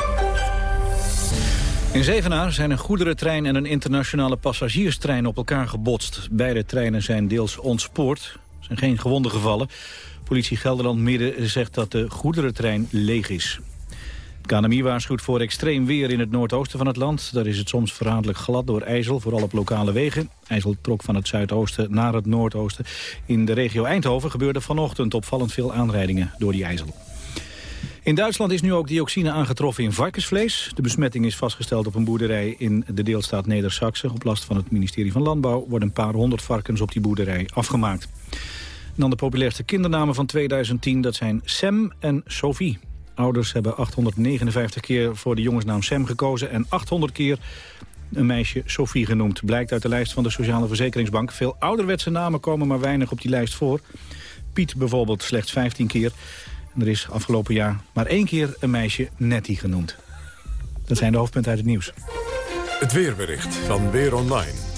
In Zevenaar zijn een goederentrein en een internationale passagierstrein op elkaar gebotst. Beide treinen zijn deels ontspoord. Er zijn geen gewonden gevallen. Politie Gelderland Midden zegt dat de goederentrein leeg is. KNMI waarschuwt voor extreem weer in het noordoosten van het land. Daar is het soms verraderlijk glad door ijzel, vooral op lokale wegen. IJssel trok van het zuidoosten naar het noordoosten. In de regio Eindhoven gebeurde vanochtend opvallend veel aanrijdingen door die ijzel. In Duitsland is nu ook dioxine aangetroffen in varkensvlees. De besmetting is vastgesteld op een boerderij in de deelstaat Neder-Saxe. Op last van het ministerie van Landbouw worden een paar honderd varkens op die boerderij afgemaakt. En dan de populairste kindernamen van 2010, dat zijn Sam en Sophie. Ouders hebben 859 keer voor de jongensnaam Sam gekozen... en 800 keer een meisje Sophie genoemd. Blijkt uit de lijst van de Sociale Verzekeringsbank. Veel ouderwetse namen komen maar weinig op die lijst voor. Piet bijvoorbeeld slechts 15 keer. En er is afgelopen jaar maar één keer een meisje Nettie genoemd. Dat zijn de hoofdpunten uit het nieuws. Het weerbericht van Weer Online.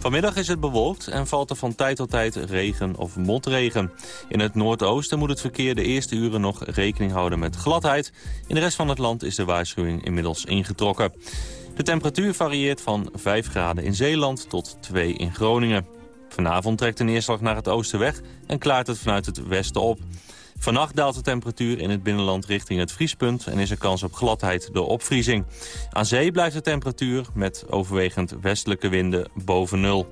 Vanmiddag is het bewolkt en valt er van tijd tot tijd regen of motregen. In het noordoosten moet het verkeer de eerste uren nog rekening houden met gladheid. In de rest van het land is de waarschuwing inmiddels ingetrokken. De temperatuur varieert van 5 graden in Zeeland tot 2 in Groningen. Vanavond trekt de neerslag naar het oosten weg en klaart het vanuit het westen op. Vannacht daalt de temperatuur in het binnenland richting het vriespunt... en is er kans op gladheid door opvriezing. Aan zee blijft de temperatuur met overwegend westelijke winden boven nul.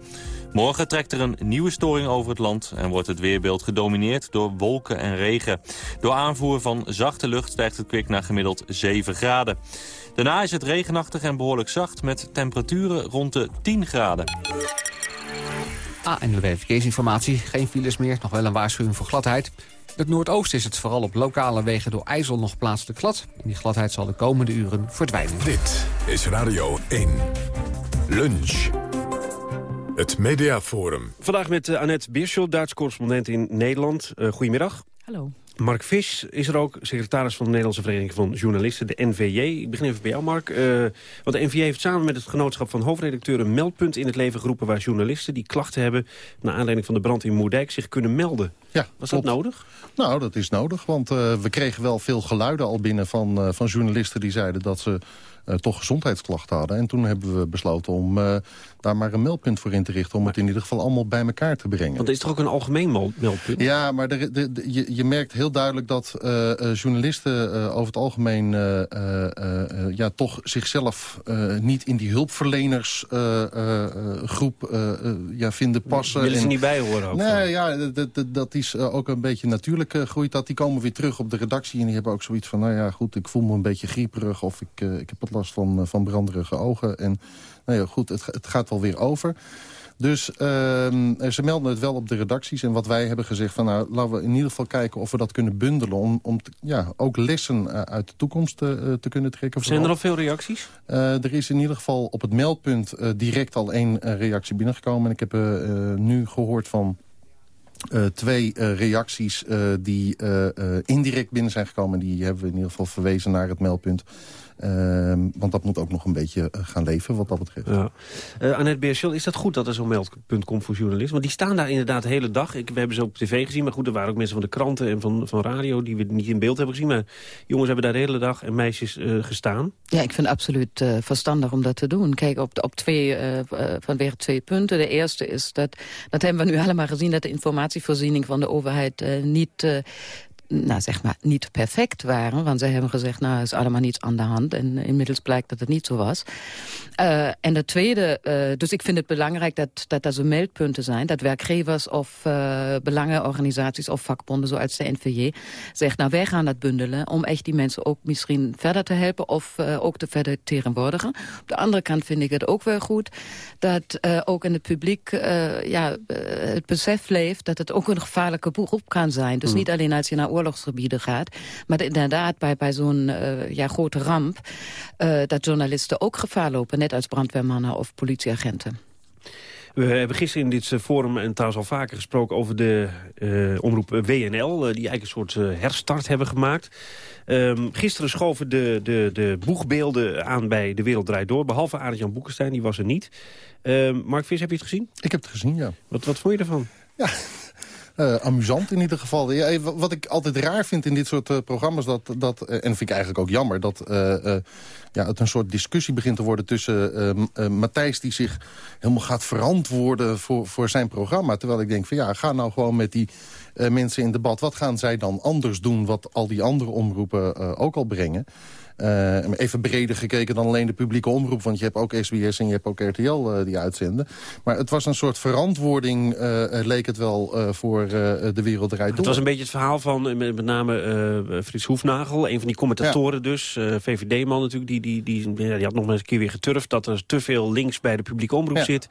Morgen trekt er een nieuwe storing over het land... en wordt het weerbeeld gedomineerd door wolken en regen. Door aanvoer van zachte lucht stijgt het kwik naar gemiddeld 7 graden. Daarna is het regenachtig en behoorlijk zacht... met temperaturen rond de 10 graden. Ah, en de verkeersinformatie. Geen files meer, nog wel een waarschuwing voor gladheid. In het noordoosten is het vooral op lokale wegen door IJssel nog plaatselijk glad. En die gladheid zal de komende uren verdwijnen. Dit is Radio 1. Lunch. Het Mediaforum. Vandaag met uh, Annette Birschel, Duits correspondent in Nederland. Uh, goedemiddag. Hallo. Mark Vis is er ook, secretaris van de Nederlandse Vereniging van Journalisten, de NVJ. Ik begin even bij jou, Mark. Uh, want de NVJ heeft samen met het genootschap van hoofdredacteuren... een meldpunt in het leven geroepen waar journalisten die klachten hebben... naar aanleiding van de brand in Moerdijk zich kunnen melden. Ja, Was klopt. dat nodig? Nou, dat is nodig, want uh, we kregen wel veel geluiden al binnen van, uh, van journalisten... die zeiden dat ze toch gezondheidsklachten hadden. En toen hebben we besloten om daar maar een meldpunt voor in te richten... om het in ieder geval allemaal bij elkaar te brengen. Want is toch ook een algemeen meldpunt? Ja, maar de, de, je, je, merkt heel duidelijk dat journalisten over het algemeen... ja, toch zichzelf niet in die hulpverlenersgroep ja, vinden passen. Willen ze niet bij horen ook? Nee, ja, dat is ook een beetje natuurlijk groeit dat. Die komen weer terug op de redactie en die hebben ook zoiets van... nou ja, goed, ik voel me een beetje grieperig of ik, ik heb wat last van, van branderige ogen. En nou ja, goed, het, het gaat wel weer over. Dus uh, ze melden het wel op de redacties. En wat wij hebben gezegd, van, nou, laten we in ieder geval kijken of we dat kunnen bundelen. Om, om ja, ook lessen uh, uit de toekomst uh, te kunnen trekken. Zijn er al veel reacties? er is in ieder geval op het meldpunt direct al één reactie binnengekomen. En ik heb nu gehoord van twee reacties die indirect binnen zijn gekomen. Die hebben we in ieder geval verwezen naar het meldpunt. Ehm, want dat moet ook nog een beetje eh, gaan leven wat dat betreft. Ja. Uh, Annette Beerschel, is dat goed dat er zo'n meldpunt komt voor journalisten? Want die staan daar inderdaad de hele dag. Ik, we hebben ze op tv gezien, maar goed, er waren ook mensen van de kranten en van, van radio... die we niet in beeld hebben gezien. Maar jongens hebben daar de hele dag en meisjes uh, gestaan. Ja, ik vind het absoluut uh, verstandig om dat te doen. Kijk, op, op twee, vanwege twee punten. De eerste is dat, dat hebben we nu allemaal gezien... dat de informatievoorziening van de overheid niet nou, zeg maar, niet perfect waren. Want zij hebben gezegd, nou, is allemaal niets aan de hand. En inmiddels blijkt dat het niet zo was. Uh, en de tweede, uh, dus ik vind het belangrijk dat, dat er zo meldpunten zijn. Dat werkgevers of uh, belangenorganisaties of vakbonden zoals de NVJ zegt, nou, wij gaan dat bundelen om echt die mensen ook misschien verder te helpen of ook te verder tegenwoordigen. Op de andere kant vind ik het ook wel goed dat ook in het publiek ja, het besef leeft dat het ook een gevaarlijke beroep kan zijn. Dus hmm. niet alleen als je naar oorlogsgebieden gaat. Maar inderdaad, bij, bij zo'n uh, ja, grote ramp... Uh, dat journalisten ook gevaar lopen, net als brandweermannen of politieagenten. We hebben gisteren in dit forum en trouwens al vaker gesproken over de uh, omroep WNL... die eigenlijk een soort herstart hebben gemaakt. Um, gisteren schoven de, de, de boegbeelden aan bij De Wereld Draait Door... behalve Arend-Jan Boekenstein, die was er niet. Um, Mark Vis, heb je het gezien? Ik heb het gezien, ja. Wat, wat vond je ervan? Ja, uh, amusant in ieder geval. Ja, wat ik altijd raar vind in dit soort uh, programma's... Dat, dat, en vind ik eigenlijk ook jammer... dat ja, het een soort discussie begint te worden tussen Matthijs... die zich helemaal gaat verantwoorden voor, voor zijn programma. Terwijl ik denk van ja, ga nou gewoon met die mensen in debat. Wat gaan zij dan anders doen wat al die andere omroepen ook al brengen? Uh, even breder gekeken dan alleen de publieke omroep. Want je hebt ook SBS en je hebt ook RTL uh, eh, die uitzenden. Maar het was een soort verantwoording, uh, leek het wel, voor de wereld eruit door. Het was een beetje het verhaal van met, name Frits Hoefnagel. Een van die commentatoren dus. VVD-man natuurlijk. Die, die, die, die, had nog eens een keer weer geturfd dat er te veel links bij de publieke omroep zit.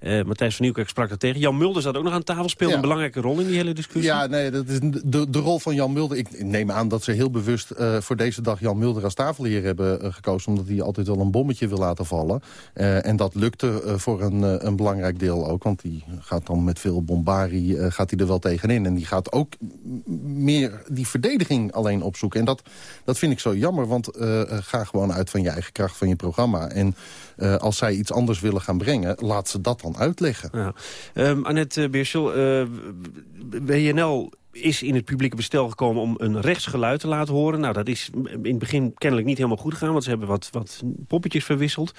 Matthijs van Nieuwkerk sprak dat tegen. Jan Mulder zat ook nog aan tafel. Speelde een belangrijke rol in die hele discussie. Ja, nee, dat is de, de rol van Jan Mulder. Ik neem aan dat ze heel bewust voor deze dag Jan Mulder als tafel hebben eh, gekozen... omdat hij altijd wel een bommetje wil laten vallen. Uh, en dat lukte uh, voor een, een belangrijk deel ook. Want die gaat dan met veel bombarie gaat hij er wel tegenin. En die gaat ook meer die verdediging alleen opzoeken. En dat, dat vind ik zo jammer, want ga gewoon uit van je eigen kracht van je programma. En als zij iets anders willen gaan brengen, laat ze dat dan uitleggen. Ja. Um, Annette Beerschel, WNL is in het publieke bestel gekomen om een rechtsgeluid te laten horen. Nou, dat is in het begin kennelijk niet helemaal goed gegaan... want ze hebben wat, wat poppetjes verwisseld.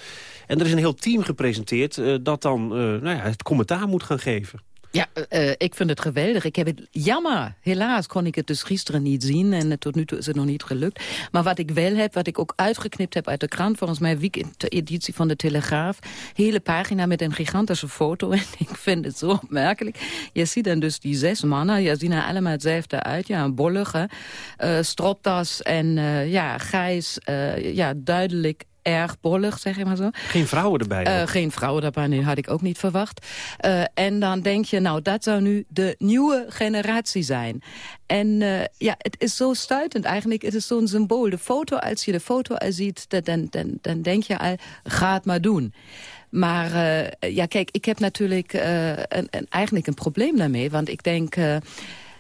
En er is een heel team gepresenteerd uh, dat dan uh, nou ja, het commentaar moet gaan geven. Ja, uh, ik vind het geweldig. Ik heb het jammer. Helaas kon ik het dus gisteren niet zien. En tot nu toe is het nog niet gelukt. Maar wat ik wel heb, wat ik ook uitgeknipt heb uit de krant... volgens mij weekend-editie van de Telegraaf... hele pagina met een gigantische foto. En ik vind het zo opmerkelijk. Je ziet dan dus die zes mannen. Je ziet er allemaal hetzelfde uit. Ja, een bollige uh, stropdas en ja, grijs. ja, duidelijk erg bollig, zeg maar zo. Geen vrouwen erbij? Uh, geen vrouwen erbij, nee, had ik ook niet verwacht. Uh, en dan denk je, nou, dat zou nu de nieuwe generatie zijn. En uh, ja, het is zo stuitend eigenlijk. Het is zo'n symbool. De foto, als je de foto al ziet, dan, dan, dan denk je al, ga het maar doen. Maar ja, kijk, ik heb natuurlijk een, een, eigenlijk een probleem daarmee. Want ik denk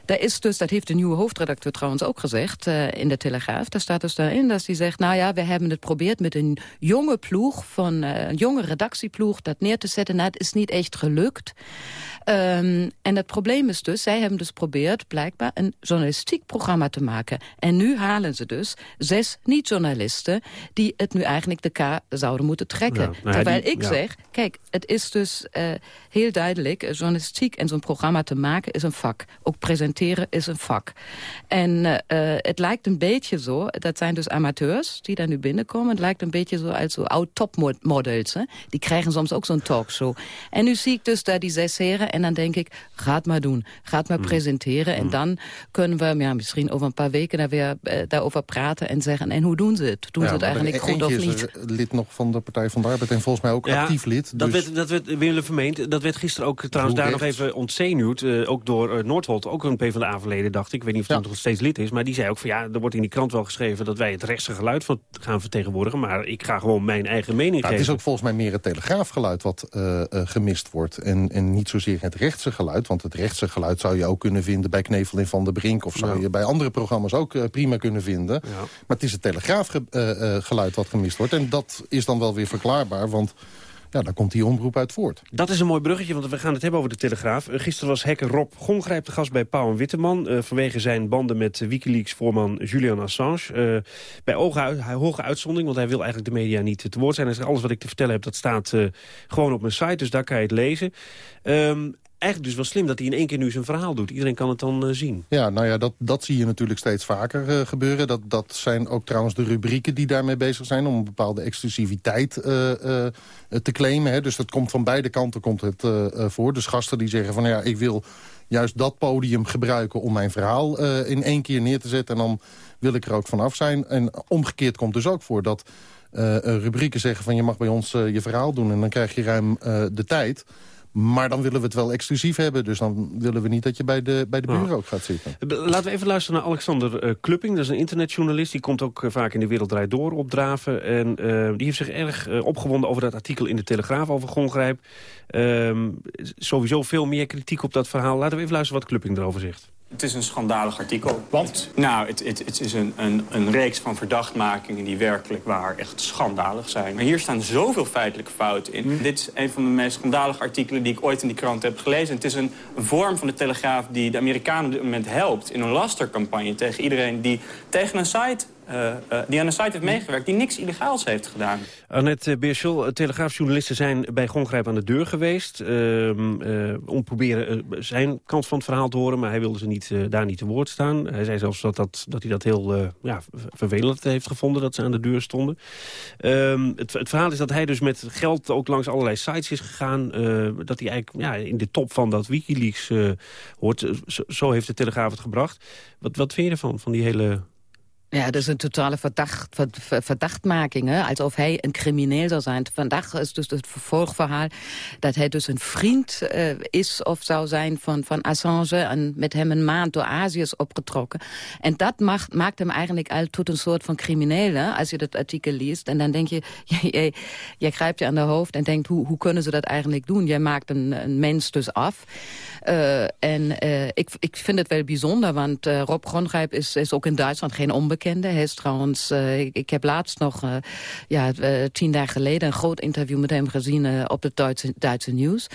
daar is dus, dat heeft de nieuwe hoofdredacteur trouwens ook gezegd uh, in de Telegraaf. Daar staat dus daarin dat hij zegt, nou ja, we hebben het probeerd met een jonge ploeg, van uh, een jonge redactieploeg, dat neer te zetten. Nou, is niet echt gelukt. Um, en het probleem is dus, zij hebben dus geprobeerd blijkbaar een journalistiek programma te maken. En nu halen ze dus zes niet-journalisten die het nu eigenlijk de K zouden moeten trekken. Ja, nou Terwijl die, ik ja. zeg, kijk, het is dus uh, heel duidelijk, journalistiek en zo'n programma te maken is een vak. Ook presenteren is een vak. En uh, het lijkt een beetje zo, dat zijn dus amateurs die daar nu binnenkomen. Het lijkt een beetje zo als zo oud-topmodels. Die krijgen soms ook zo'n talkshow. En nu zie ik dus daar die zes heren en dan denk ik, ga het maar doen. Ga het maar mm. presenteren. En mm. dan kunnen we ja, misschien over een paar weken daar weer uh, daarover praten en zeggen... en hoe doen ze het? Doen ja, ze het eigenlijk goed of niet? lid nog van de Partij van de Arbeid en volgens mij ook ja, actief lid. Dat, dus... werd, dat werd Willem Vermeend, dat werd gisteren ook trouwens daar nog even ontzenuwd. Uh, ook door uh, Noordholt, ook een PvdA-verleden, dacht ik. Ik weet niet of hij ja. nog steeds lid is. Maar die zei ook van ja, er wordt in die krant wel geschreven... dat wij het rechtse geluid van gaan vertegenwoordigen. Maar ik ga gewoon mijn eigen mening nou, geven. Het is ook volgens mij meer het telegraafgeluid wat uh, gemist wordt. En, en niet zozeer het rechtse geluid. Want het rechtse geluid zou je ook kunnen vinden bij Knevel in Van der Brink... of zou ja. je bij andere programma's ook uh, prima kunnen vinden. Ja. Maar het is het telegraafgeluid uh, wat gemist wordt. En dat is dan wel weer verklaarbaar, want... Ja, daar komt die omroep uit voort. Dat is een mooi bruggetje, want we gaan het hebben over de Telegraaf. Uh, gisteren was hacker Rob Gongrijp de gast bij Pauw en Witteman... Uh, vanwege zijn banden met Wikileaks-voorman Julian Assange. Uh, bij hoge uitzondering, want hij wil eigenlijk de media niet te woord zijn. Hij alles wat ik te vertellen heb, dat staat gewoon op mijn site, dus daar kan je het lezen. Um, eigenlijk dus wel slim dat hij in één keer nu zijn verhaal doet. Iedereen kan het dan uh, zien. Ja, nou ja, dat, dat zie je natuurlijk steeds vaker uh, gebeuren. Dat, dat zijn ook trouwens de rubrieken die daarmee bezig zijn... om een bepaalde exclusiviteit uh, te claimen. Hè. Dus dat komt van beide kanten komt het voor. Dus gasten die zeggen van ja, ik wil juist dat podium gebruiken... om mijn verhaal in één keer neer te zetten. En dan wil ik er ook vanaf zijn. En omgekeerd komt dus ook voor dat rubrieken zeggen van... je mag bij ons je verhaal doen en dan krijg je ruim de tijd... Maar dan willen we het wel exclusief hebben. Dus dan willen we niet dat je bij de, bij de buren ook gaat zitten. Laten we even luisteren naar Alexander uh, Klupping. Dat is een internetjournalist. Die komt ook uh, vaak in de Wereld Door opdraven. En uh, die heeft zich erg opgewonden over dat artikel in de Telegraaf over Gongrijp. Ehm, sowieso veel meer kritiek op dat verhaal. Laten we even luisteren wat Klupping erover zegt. Het is een schandalig artikel. Want? Nou, het, het, het is een, een, een, reeks van verdachtmakingen die werkelijk waar echt schandalig zijn. Maar hier staan zoveel feitelijke fouten in. Hm. Dit is een van de meest schandalige artikelen die ik ooit in die krant heb gelezen. Het is een, een vorm van de Telegraaf die de Amerikanen op dit moment helpt... in een lastercampagne tegen iedereen die tegen een site uh, uh, die aan de site heeft meegewerkt... die niks illegaals heeft gedaan. Annette Beerschel, telegraafjournalisten zijn bij Gongrijp aan de deur geweest... Uh, om proberen zijn kant van het verhaal te horen... maar hij wilde ze niet, daar niet te woord staan. Hij zei zelfs dat, dat, dat hij dat heel ja, vervelend heeft gevonden... dat ze aan de deur stonden. Ehm, het, het, verhaal is dat hij dus met geld ook langs allerlei sites is gegaan... dat hij eigenlijk ja, in de top van dat Wikileaks hoort. Zo, zo heeft de Telegraaf het gebracht. Wat, wat vind je ervan, van die hele ja, dat is een totale verdacht, verdachtmaking. Hè? Alsof hij een crimineel zou zijn. Vandaag is dus het vervolgverhaal dat hij dus een vriend uh, is of zou zijn van, van Assange... en met hem een maand door Azië is opgetrokken. En dat maakt, maakt hem eigenlijk al tot een soort van crimineel, als je dat artikel leest. En dan denk je, jij, jij grijpt je aan de hoofd en denkt... hoe, hoe kunnen ze dat eigenlijk doen? Jij maakt een, mens dus af. Uh, en uh, ik, ik vind het wel bijzonder, want Rob Grongrijp is, is ook in Duitsland geen onbekende bekende. Hij trouwens, uh, ik, heb laatst nog, uh, ja, uh, tien dagen geleden... een groot interview met hem gezien op het Duitse, Duitse nieuws.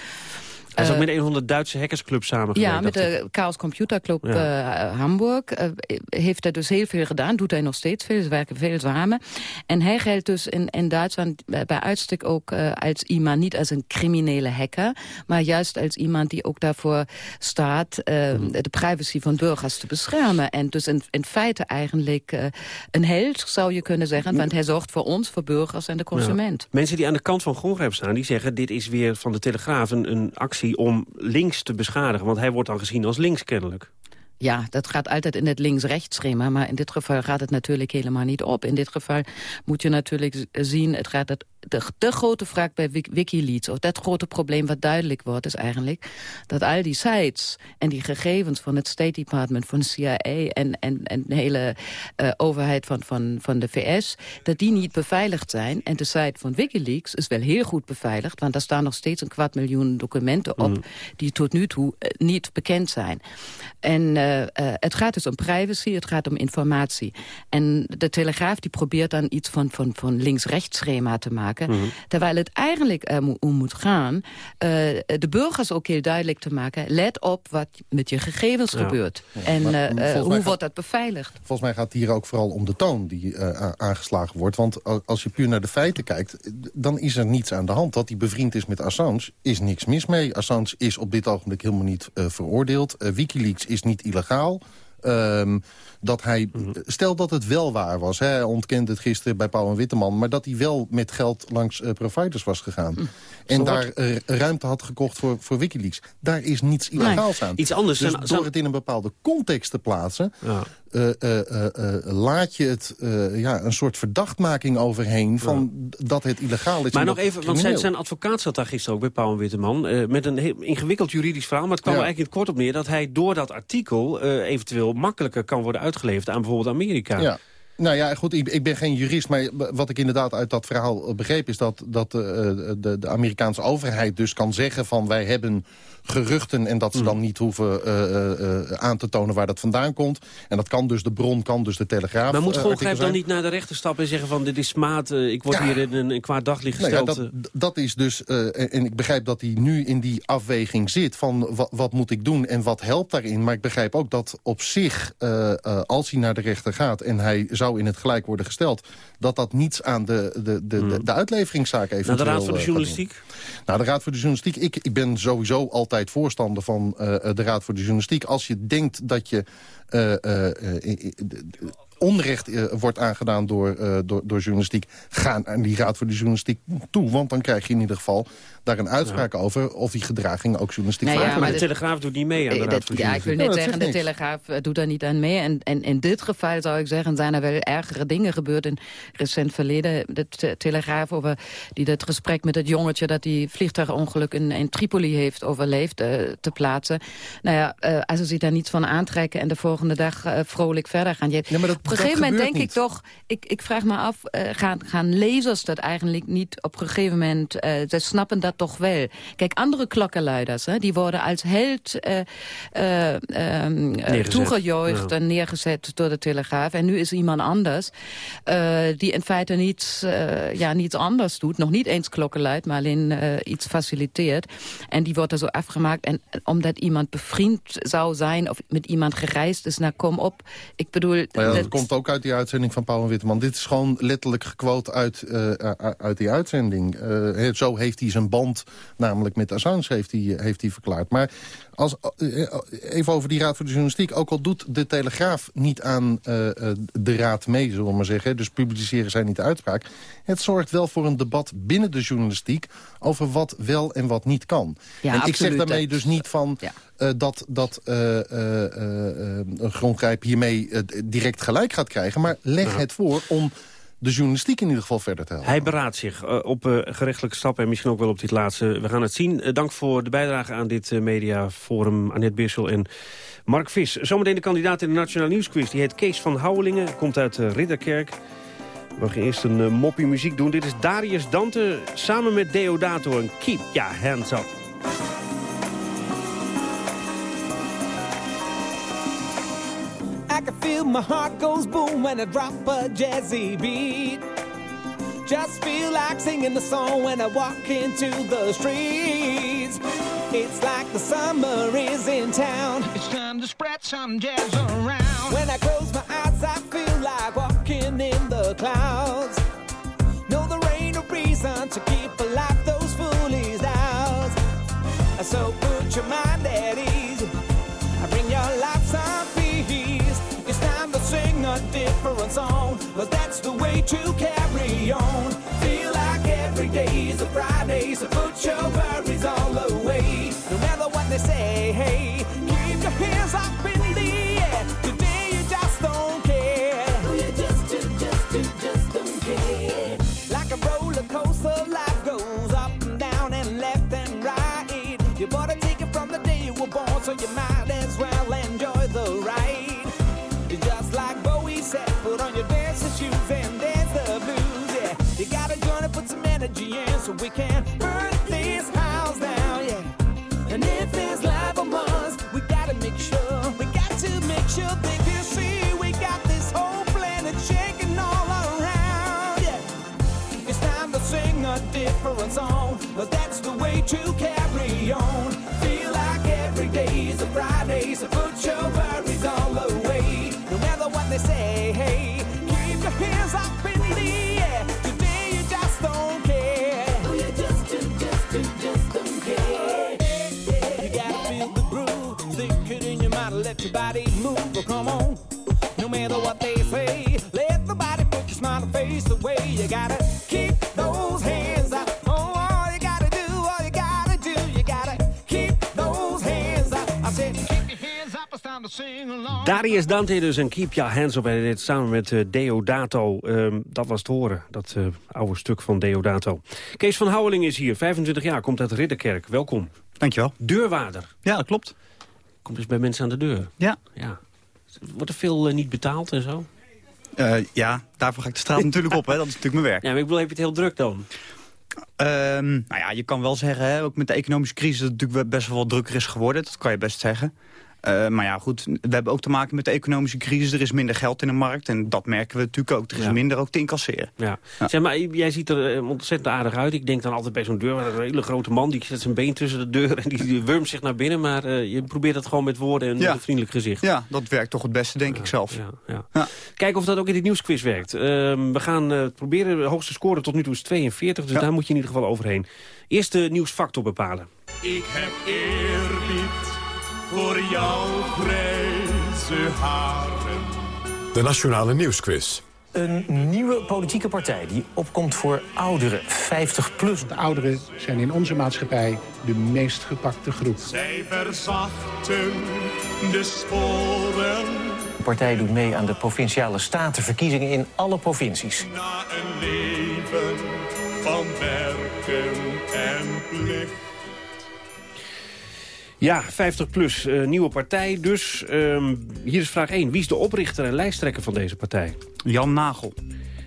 Hij is ook met een van de Duitse hackersclubs samengewerkt. Ja, met de Chaos Computer Club ja. uh, Hamburg. Uh, heeft hij dus heel veel gedaan. Doet hij nog steeds veel. Ze werken veel samen. En hij geldt dus in, in Duitsland bij uitstek ook uh, als iemand... niet als een criminele hacker... maar juist als iemand die ook daarvoor staat... Mm. de privacy van burgers te beschermen. En dus in, in feite eigenlijk een held, zou je kunnen zeggen. Want hij zorgt voor ons, voor burgers en de consument. Ja. Mensen die aan de kant van Gongrijp staan... die zeggen, dit is weer van de Telegraaf een, een actie om links te beschadigen? Want hij wordt dan gezien als links kennelijk. Ja, dat gaat altijd in het links-rechts schema. Maar in dit geval gaat het natuurlijk helemaal niet op. In dit geval moet je natuurlijk zien... het gaat het de, de grote vraag bij Wikileaks, of dat grote probleem wat duidelijk wordt, is eigenlijk dat al die sites en die gegevens van het State Department, van de CIA en, en, en de hele uh, overheid van, van, van de VS, dat die niet beveiligd zijn. En de site van Wikileaks is wel heel goed beveiligd, want daar staan nog steeds een kwart miljoen documenten op mm. die tot nu toe uh, niet bekend zijn. En uh, het gaat dus om privacy, het gaat om informatie. En de Telegraaf die probeert dan iets van, van, van links-rechts schema te maken. Mm -hmm. Terwijl het eigenlijk uh, om moet gaan... Uh, de burgers ook heel duidelijk te maken... let op wat met je gegevens ja. gebeurt. Ja. En uh, hoe gaat, wordt dat beveiligd? Volgens mij gaat het hier ook vooral om de toon die aangeslagen wordt. Want als je puur naar de feiten kijkt... dan is er niets aan de hand. Dat hij bevriend is met Assange is niks mis mee. Assange is op dit ogenblik helemaal niet veroordeeld. Wikileaks is niet illegaal. Um, dat hij, mhm. stel dat het wel waar was, hè, hij ontkent het gisteren bij Pauw en Witteman... maar dat hij wel met geld langs uh, providers was gegaan. Mm. En Zo daar uh, ruimte had gekocht voor, voor Wikileaks. Daar is niets illegaals nee. aan. Iets anders. Dus zijn, door het in een bepaalde context te plaatsen... Ja. Uh, laat je het ja, een soort verdachtmaking overheen... van ja. dat het illegaal is. Maar nog even, want zijn, zijn advocaat zat daar gisteren ook bij Pauw en Witteman... met een heel ingewikkeld juridisch verhaal. Maar het kwam ja. er eigenlijk in het kort op neer... dat hij door dat artikel eventueel makkelijker kan worden uitgeleverd aan bijvoorbeeld Amerika. Ja. Nou ja, goed, ik, ik, ben geen jurist, maar wat ik inderdaad uit dat verhaal begreep... is dat, dat uh, de, de Amerikaanse overheid dus kan zeggen van... wij hebben geruchten en dat ze dan niet hoeven uh, uh, aan te tonen waar dat vandaan komt. En dat kan dus, de bron kan dus de Telegraaf Maar moet Golgrijp dan niet naar de rechter stappen en zeggen van... dit is smaad, ik word ja. hier in een, een kwaad daglicht gesteld? Nou ja, dat, dat, is dus, en ik begrijp dat hij nu in die afweging zit... van wat, wat, moet ik doen en wat helpt daarin. Maar ik begrijp ook dat op zich, als hij naar de rechter gaat... en hij zou in het gelijk worden gesteld... dat dat niets aan de, de, de, hmm. de, de uitleveringszaak eventueel... Naar de Raad voor de Journalistiek? Nou, de Raad voor de Journalistiek, ik, ik ben sowieso altijd voorstander van uh, de Raad voor de Journalistiek. Als je denkt dat je onrecht uh, wordt aangedaan door, uh, door, door journalistiek... ga naar die Raad voor de Journalistiek toe. Want dan krijg je in ieder geval daar een uitspraak ja. over... of die gedraging ook journalistiek nee, ja, maar de, Telegraaf doet niet mee aan de Raad voor de Ja, ik wil net zeggen, de Telegraaf doet daar niet aan mee. En, en in dit geval zou ik zeggen, zijn er wel ergere dingen gebeurd... in recent verleden. De te Telegraaf over die dat gesprek met het jongetje... dat die vliegtuigongeluk in, in Tripoli heeft overleefd uh, te plaatsen. Nou ja, als ze zich daar niets van aantrekken... en de volgende dag vrolijk verder gaan... Je, ja, maar dat, op een gegeven moment denk niet. ik toch... Ik, ik vraag me af, uh, gaan, gaan lezers dat eigenlijk niet op een gegeven moment... Uh, ze snappen dat toch wel. Kijk, andere klokkenluiders, hè, die worden als held um, toegejuicht ja. en neergezet door de Telegraaf. En nu is iemand anders die in feite niets, ja, niets anders doet. Nog niet eens klokkenluid, maar alleen iets faciliteert. En die wordt er zo afgemaakt. En omdat iemand bevriend zou zijn of met iemand gereisd is, nou kom op. Ik bedoel... Ja, dat komt ook uit die uitzending van Paul en Witteman. Dit is gewoon letterlijk gequote uit, uh, uit die uitzending. Uh, zo heeft hij zijn band, namelijk met Assange, heeft hij, heeft hij verklaard. Maar als, even over die Raad voor de Journalistiek. Ook al doet de Telegraaf niet aan de Raad mee, zullen we maar zeggen. Dus publiceren zij niet de uitspraak. Het zorgt wel voor een debat binnen de journalistiek... over wat wel en wat niet kan. Ja, en absoluut. ik zeg daarmee dus niet van... Ja. Uh, dat, dat uh, Grondgrijp hiermee direct gelijk gaat krijgen. Maar leg ja. het voor om de journalistiek in ieder geval verder te helpen. Hij beraadt zich uh, op uh, gerechtelijke stappen en misschien ook wel op dit laatste. We gaan het zien. Uh, dank voor de bijdrage aan dit mediaforum. Annette Bissel en Mark Vis. Zometeen de kandidaat in de Nationale Nieuwsquiz. Die heet Kees van Houwelingen, komt uit Ridderkerk. We gaan eerst een moppie muziek doen. Dit is Darius Dante samen met Deodato en Keep Your Hands Up. Feel my heart goes boom when I drop a jazzy beat. Just feel like singing the song when I walk into the streets. It's like the summer is in town. It's time to spread some jazz around. When I close my eyes, I feel like walking in the clouds. No, there ain't no reason to a different song. But that's the way to carry on. Feel like every day is a Friday. So put your your body move. Oh, come on, no matter what they say, let the body put your smile and face away. You gotta keep those hands up. Oh, all you gotta do, all you gotta do, you gotta keep those hands up. I said, keep your hands up, it's time to sing along. Darius Dante dus en Keep Your Hands Up. En dit samen met eh, Deodato. Ehm, dat was te horen, dat eh, oude stuk van Deodato. Kees van Houweling is hier, 25 jaar, komt uit Ridderkerk. Welkom. Dankjewel. Deurwaarder. Ja, dat klopt. Komt dus bij mensen aan de deur. Ja. ja. Wordt er veel eh, niet betaald en zo? Eh, ja, daarvoor ga ik de straat natuurlijk op. Hè. Dat is natuurlijk mijn werk. Ja, maar ik bedoel, heb je het heel druk dan? Ehm, nou ja, je kan wel zeggen, hè, ook met de economische crisis... dat het natuurlijk best wel wat drukker is geworden. Dat kan je best zeggen. Eh, maar ja, goed, we hebben ook te maken met de economische crisis. Er is minder geld in de markt en dat merken we natuurlijk ook. Er is Ja. minder ook te incasseren. Ja. Zeg maar, jij ziet er eh, ontzettend aardig uit. Ik denk dan altijd bij zo'n deur, een hele grote man... die zet zijn been tussen de deur en die, wurmt zich naar binnen. Maar eh, je probeert dat gewoon met woorden en Ja. met een vriendelijk gezicht. Ja, dat werkt toch het beste, denk ik zelf. Ja, ja. Kijken of dat ook in dit nieuwsquiz werkt. Ehm, we gaan eh, het proberen. De hoogste score tot nu toe is 42, dus daar moet je in ieder geval overheen. Eerst de nieuwsfactor bepalen. Ik heb eerbied voor jouw grijze haren. De Nationale Nieuwsquiz. Een nieuwe politieke partij die opkomt voor ouderen, 50 plus. De ouderen zijn in onze maatschappij de meest gepakte groep. Zij verzachten de sporen De partij doet mee aan de provinciale statenverkiezingen in alle provincies. na een leven van werken en plicht. Ja, 50 plus, eh, nieuwe partij. Dus ehm, hier is vraag 1. Wie is de oprichter en lijsttrekker van deze partij? Jan Nagel.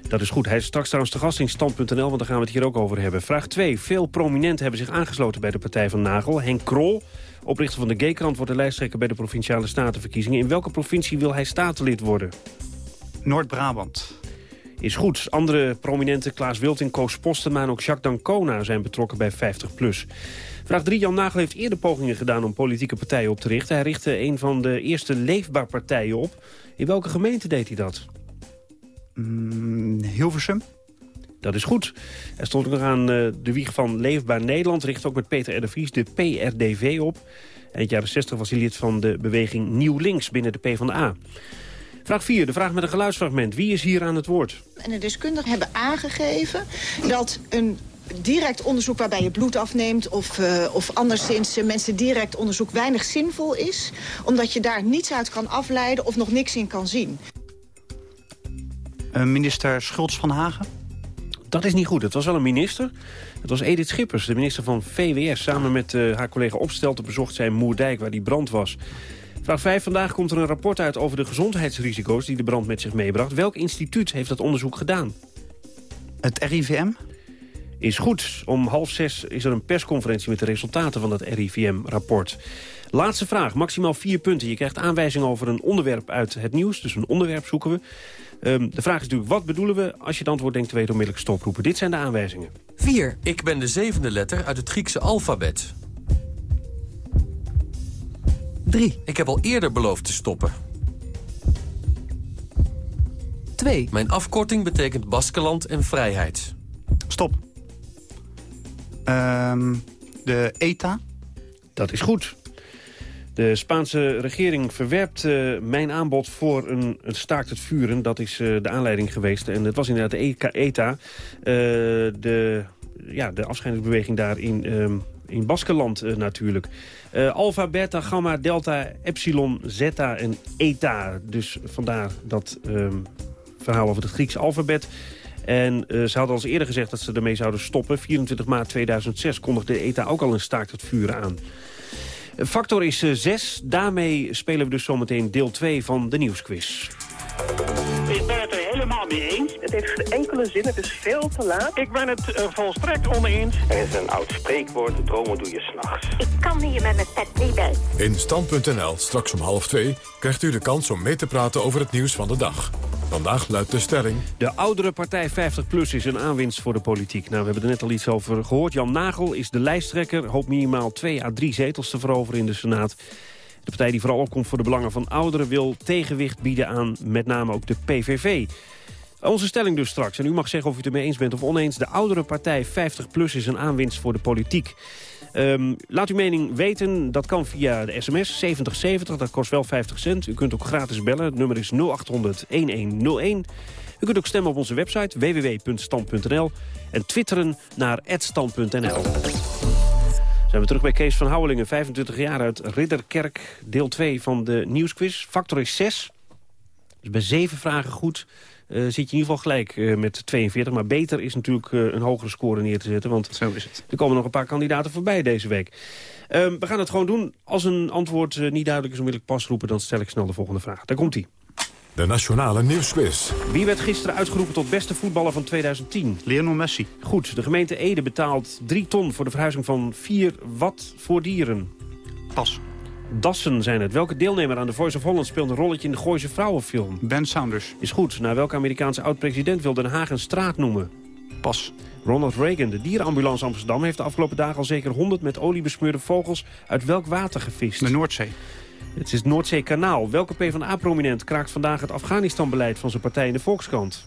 Dat is goed. Hij is straks trouwens te gast in stand.nl, want daar gaan we het hier ook over hebben. Vraag 2. Veel prominenten hebben zich aangesloten bij de partij van Nagel. Henk Krol, oprichter van de G-krant, wordt de lijsttrekker bij de Provinciale Statenverkiezingen. In welke provincie wil hij statenlid worden? Noord-Brabant. Is goed. Andere prominenten, Klaas Wilting, Koos Postema en ook Jacques Dancona zijn betrokken bij 50PLUS. Vraag 3. Jan Nagel heeft eerder pogingen gedaan om politieke partijen op te richten. Hij richtte een van de eerste leefbaar partijen op. In welke gemeente deed hij dat? Mm, Hilversum. Dat is goed. Hij stond ook nog aan eh, de wieg van Leefbaar Nederland. Richtte ook met Peter R. de Vries de PRDV op. En in de jaren 60 was hij lid van de beweging Nieuw Links binnen de PvdA. Vraag 4. De vraag met een geluidsfragment. Wie is hier aan het woord? En de deskundigen hebben aangegeven dat een direct onderzoek waarbij je bloed afneemt... of, eh, of anderszins eh, mensen direct onderzoek weinig zinvol is... omdat je daar niets uit kan afleiden of nog niks in kan zien. Eh, minister Schultz van Hagen. Dat is niet goed. Het was wel een minister. Het was Edith Schippers, de minister van VWS. Samen met eh, haar collega Opstelten bezocht zij Moerdijk, waar die brand was. Vraag 5. Vandaag komt er een rapport uit over de gezondheidsrisico's... die de brand met zich meebracht. Welk instituut heeft dat onderzoek gedaan? Het RIVM. Is goed. Om half zes is er een persconferentie met de resultaten van dat RIVM-rapport. Laatste vraag, maximaal vier punten. Je krijgt aanwijzingen over een onderwerp uit het nieuws. Dus een onderwerp zoeken we. Ehm, de vraag is natuurlijk, wat bedoelen we? Als je het antwoord denkt te weten, onmiddellijk stoproepen. Dit zijn de aanwijzingen. 4. Ik ben de zevende letter uit het Griekse alfabet. 3. Ik heb al eerder beloofd te stoppen. 2. Mijn afkorting betekent Baskeland en vrijheid. Stop. Ehm, de ETA. Dat is goed. De Spaanse regering verwerpt eh, mijn aanbod voor een, een staakt het vuren. Dat is eh, de aanleiding geweest. En het was inderdaad de ETA. eh, de, ja, de afscheidingsbeweging daar in, ehm, in Baskeland natuurlijk. Alpha, Beta, Gamma, Delta, Epsilon, Zeta en Eta. Dus vandaar dat ehm, verhaal over het Griekse alfabet. En eh, ze hadden al eens eerder gezegd dat ze ermee zouden stoppen. 24 maart 2006 kondigde de ETA ook al een staakt het vuren aan. Factor is 6. Daarmee spelen we dus zometeen deel 2 van de nieuwsquiz. Helemaal mee eens. Het heeft geen enkele zin, het is veel te laat. Ik ben het uh, volstrekt oneens. Er is een oud spreekwoord, dromen doe je s'nachts. Ik kan hier met mijn pet niet bij. In Stand.nl, straks om half twee, krijgt u de kans om mee te praten over het nieuws van de dag. Vandaag luidt de stelling... De oudere partij 50PLUS is een aanwinst voor de politiek. Nou, we hebben er net al iets over gehoord. Jan Nagel is de lijsttrekker, hoopt minimaal 2 à 3 zetels te veroveren in de Senaat. De partij die vooral opkomt voor de belangen van ouderen... wil tegenwicht bieden aan met name ook de PVV. Onze stelling dus straks. En u mag zeggen of u het ermee eens bent of oneens. De oudere partij 50PLUS is een aanwinst voor de politiek. Um, laat uw mening weten. Dat kan via de sms 7070. Dat kost wel 50 cent. U kunt ook gratis bellen. Het nummer is 0800-1101. U kunt ook stemmen op onze website www.stand.nl. En twitteren naar @stand.nl. Zijn we terug bij Kees van Houwelingen, 25 jaar uit Ridderkerk. Deel 2 van de nieuwsquiz. Factor is 6. Dus bij 7 vragen goed uh, zit je in ieder geval gelijk uh, met 42. Maar beter is natuurlijk uh, een hogere score neer te zetten. Want Zo is het. er komen nog een paar kandidaten voorbij deze week. Ehm, we gaan het gewoon doen. Als een antwoord niet duidelijk is, onmiddellijk pas roepen... dan stel ik snel de volgende vraag. Daar komt hij. De Nationale Nieuwsquiz. Wie werd gisteren uitgeroepen tot beste voetballer van 2010? Lionel Messi. Goed, de gemeente Ede betaalt 3 ton voor de verhuizing van 4 watt voor dieren. Pas. Dassen zijn het. Welke deelnemer aan de Voice of Holland speelt een rolletje in de Gooise vrouwenfilm? Ben Saunders. Is goed. Naar welke Amerikaanse oud-president wil Den Haag een straat noemen? Pas. Ronald Reagan, de dierenambulance Amsterdam... heeft de afgelopen dagen al zeker 100 met olie besmeurde vogels... uit welk water gevist? De Noordzee. Het is het Noordzeekanaal. Welke PvdA-prominent kraakt vandaag het Afghanistan-beleid van zijn partij in de Volkskrant?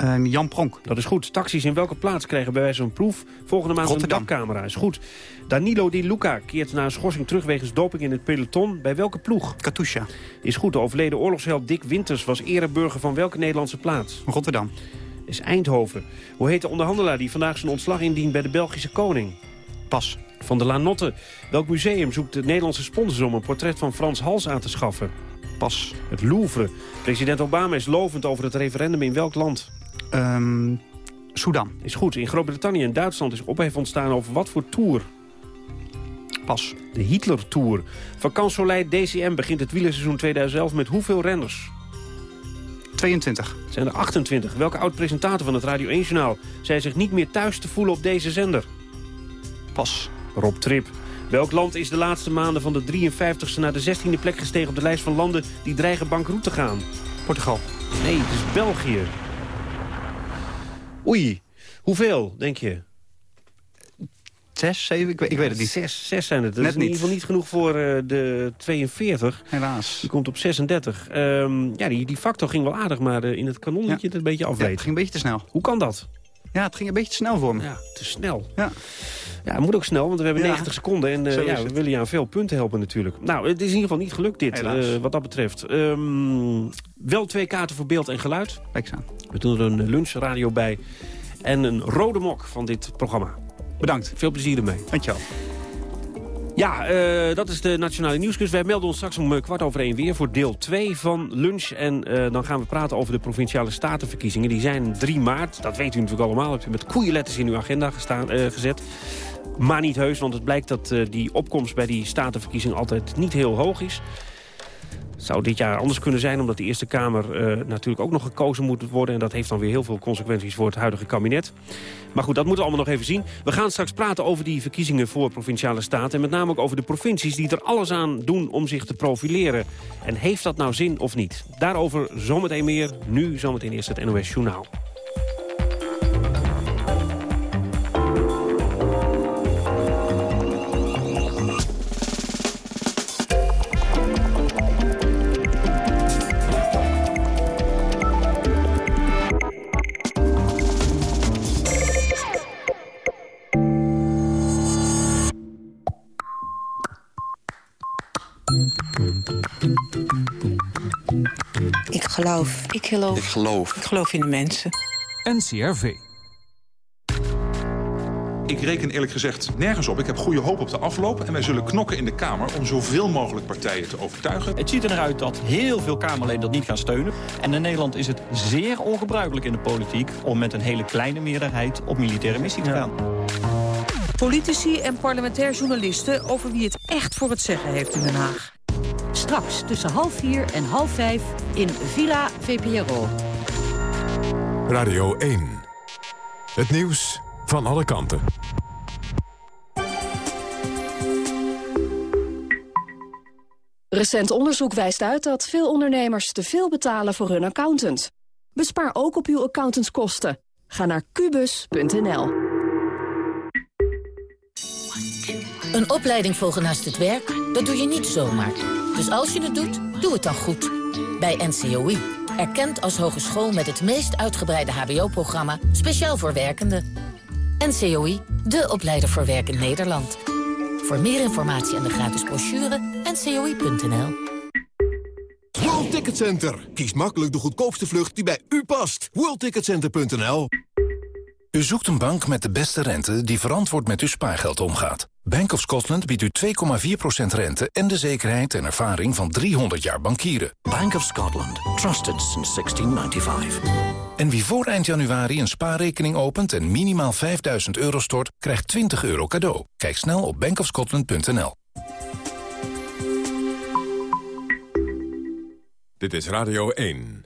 Uh, Jan Pronk. Dat is goed. Taxis in welke plaats krijgen bij wijze van proef volgende maand Rotterdam. een dakcamera? Is goed. Danilo Di Luca keert na een schorsing terug wegens doping in het peloton. Bij welke ploeg? Katusha. Is goed. De overleden oorlogsheld Dick Winters was ereburger van welke Nederlandse plaats? Rotterdam. Is Eindhoven. Hoe heet de onderhandelaar die vandaag zijn ontslag indient bij de Belgische koning? Pas. Van de Lanotte. Welk museum zoekt de Nederlandse sponsors om een portret van Frans Hals aan te schaffen? Pas. Het Louvre. President Obama is lovend over het referendum in welk land? Um, Sudan. Is goed. In Groot-Brittannië en Duitsland is ophef ontstaan over wat voor tour? Pas. De Hitler-tour. Vakantsoleil DCM begint het wielerseizoen 2011 met hoeveel renners? 22. Het zijn er 28. Welke oud-presentator van het Radio 1-journaal... zei zich niet meer thuis te voelen op deze zender? Pas. Rob Trip. Welk land is de laatste maanden van de 53ste naar de 16e plek gestegen... op de lijst van landen die dreigen bankroet te gaan? Portugal. Nee, het is België. Oei, hoeveel, denk je? Zes, zeven, ik, weet, ik weet het niet. Zes, zes zijn het. Dat Net is in ieder geval niet genoeg voor uh, de 42. Helaas. Die komt op 36. Um, ja, die, die factor ging wel aardig, maar uh, in het kanon liet je het een beetje afweten. Ja, het ging een beetje te snel. Hoe kan dat? Ja, het ging een beetje te snel voor me. Ja, te snel. Ja. Ja, het moet ook snel, want we hebben Ja. 90 seconden. En uh, ja, we willen je aan veel punten helpen natuurlijk. Nou, het is in ieder geval niet gelukt dit, uh, wat dat betreft. Um, wel twee kaarten voor beeld en geluid. Kijk aan. We doen er een lunchradio bij. En een rode mok van dit programma. Bedankt. Veel plezier ermee. Dankjewel. Ja, uh, dat is de Nationale Nieuwsquiz. Wij melden ons straks om uh, kwart over één weer voor deel 2 van lunch. En uh, dan gaan we praten over de Provinciale Statenverkiezingen. Die zijn 3 maart. Dat weet u natuurlijk allemaal. Hebt u met koeienletters in uw agenda gestaan, gezet. Maar niet heus, want het blijkt dat die opkomst bij die Statenverkiezing altijd niet heel hoog is. Zou dit jaar anders kunnen zijn, omdat de Eerste Kamer uh, natuurlijk ook nog gekozen moet worden. En dat heeft dan weer heel veel consequenties voor het huidige kabinet. Maar goed, dat moeten we allemaal nog even zien. We gaan straks praten over die verkiezingen voor Provinciale Staten. En met name ook over de provincies die er alles aan doen om zich te profileren. En heeft dat nou zin of niet? Daarover zometeen meer. Nu zometeen eerst het NOS Journaal. Ik geloof. Ik geloof. Ik geloof. Ik geloof in de mensen. NCRV. Ik reken eerlijk gezegd nergens op. Ik heb goede hoop op de afloop. En wij zullen knokken in de Kamer om zoveel mogelijk partijen te overtuigen. Het ziet er naar uit dat heel veel Kamerleden dat niet gaan steunen. En in Nederland is het zeer ongebruikelijk in de politiek... om met een hele kleine meerderheid op militaire missie te gaan. Politici en parlementair journalisten over wie het echt voor het zeggen heeft in Den Haag. Straks tussen half vier en half vijf in Villa VPRO. Radio 1. Het nieuws van alle kanten. Recent onderzoek wijst uit dat veel ondernemers te veel betalen voor hun accountant. Bespaar ook op uw accountantskosten. Ga naar kubus.nl. Een opleiding volgen naast het werk, dat doe je niet zomaar. Dus als je het doet, doe het dan goed. Bij NCOI, erkend als hogeschool met het meest uitgebreide hbo-programma... speciaal voor werkenden. NCOI, de opleider voor werk in Nederland. Voor meer informatie en de gratis brochure, ncoi.nl. World Ticket Center. Kies makkelijk de goedkoopste vlucht die bij u past. WorldTicketCenter.nl U zoekt een bank met de beste rente die verantwoord met uw spaargeld omgaat. Bank of Scotland biedt u 2,4% rente en de zekerheid en ervaring van 300 jaar bankieren. Bank of Scotland. Trusted since 1695. En wie voor eind januari een spaarrekening opent en minimaal 5000 euro stort, krijgt 20 euro cadeau. Kijk snel op bankofscotland.nl. Dit is Radio 1.